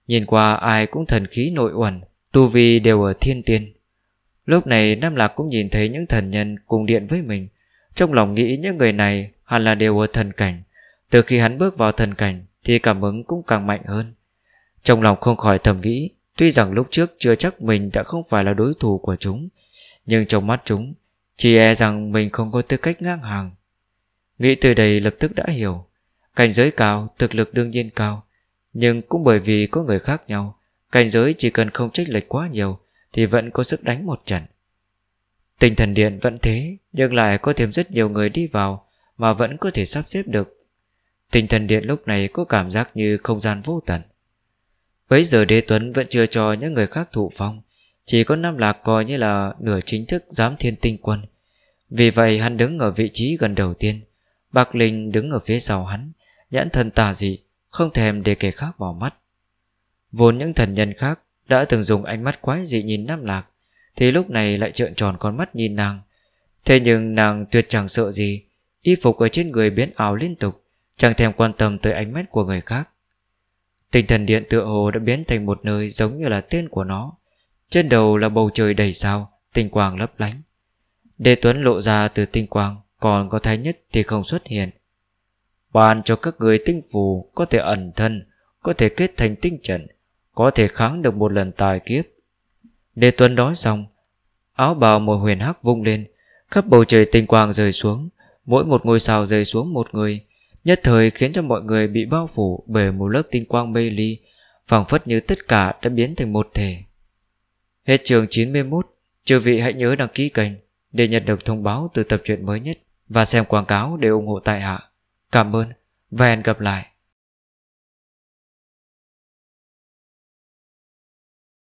A: Nhìn qua ai cũng thần khí nội uẩn, Tu vi đều ở thiên tiên. Lúc này Nam Lạc cũng nhìn thấy những thần nhân cùng điện với mình. Trong lòng nghĩ những người này hẳn là đều ở thần cảnh. Từ khi hắn bước vào thần cảnh Thì cảm ứng cũng càng mạnh hơn. Trong lòng không khỏi thầm nghĩ Tuy rằng lúc trước chưa chắc mình đã không phải là đối thủ của chúng Nhưng trong mắt chúng Chỉ e rằng mình không có tư cách ngang hàng. Nghĩ từ đây lập tức đã hiểu Cảnh giới cao, thực lực đương nhiên cao Nhưng cũng bởi vì có người khác nhau Cảnh giới chỉ cần không trách lệch quá nhiều Thì vẫn có sức đánh một trận. Tinh thần điện vẫn thế Nhưng lại có thêm rất nhiều người đi vào Mà vẫn có thể sắp xếp được. Tinh thần điện lúc này có cảm giác như không gian vô tận. Bấy giờ đế tuấn vẫn chưa cho những người khác thụ phong, Chỉ có Nam Lạc coi như là nửa chính thức giám thiên tinh quân. Vì vậy hắn đứng ở vị trí gần đầu tiên Bạc Linh đứng ở phía sau hắn, Nhãn thần tà dị, Không thèm để kẻ khác vào mắt. Vốn những thần nhân khác Đã từng dùng ánh mắt quái dị nhìn Nam Lạc, Thì lúc này lại trợn tròn con mắt nhìn nàng. Thế nhưng nàng tuyệt chẳng sợ gì, Y phục ở trên người biến ảo liên tục, Chẳng thèm quan tâm tới ánh mắt của người khác. Tinh thần điện tựa hồ đã biến thành một nơi giống như là tên của nó. Trên đầu là bầu trời đầy sao, Tinh quang lấp lánh. Đề Tuấn lộ ra từ tinh quang, Còn có thái nhất thì không xuất hiện. Bàn cho các người tinh phù Có thể ẩn thân, Có thể kết thành tinh trận, Có thể kháng được một lần tài kiếp. Đề Tuấn nói xong, Áo bào mùa huyền hắc vung lên, Khắp bầu trời tinh quang rơi xuống, Mỗi một ngôi sao rơi xuống một người Nhất thời khiến cho mọi người bị bao phủ Bởi một lớp tinh quang mê ly, phảng phất như tất cả đã biến thành một thể. Hết trường 91 Chư vị hãy nhớ đăng ký kênh Để nhận được thông báo từ tập truyện mới nhất Và xem quảng cáo để ủng hộ tại hạ. Cảm ơn và hẹn gặp lại.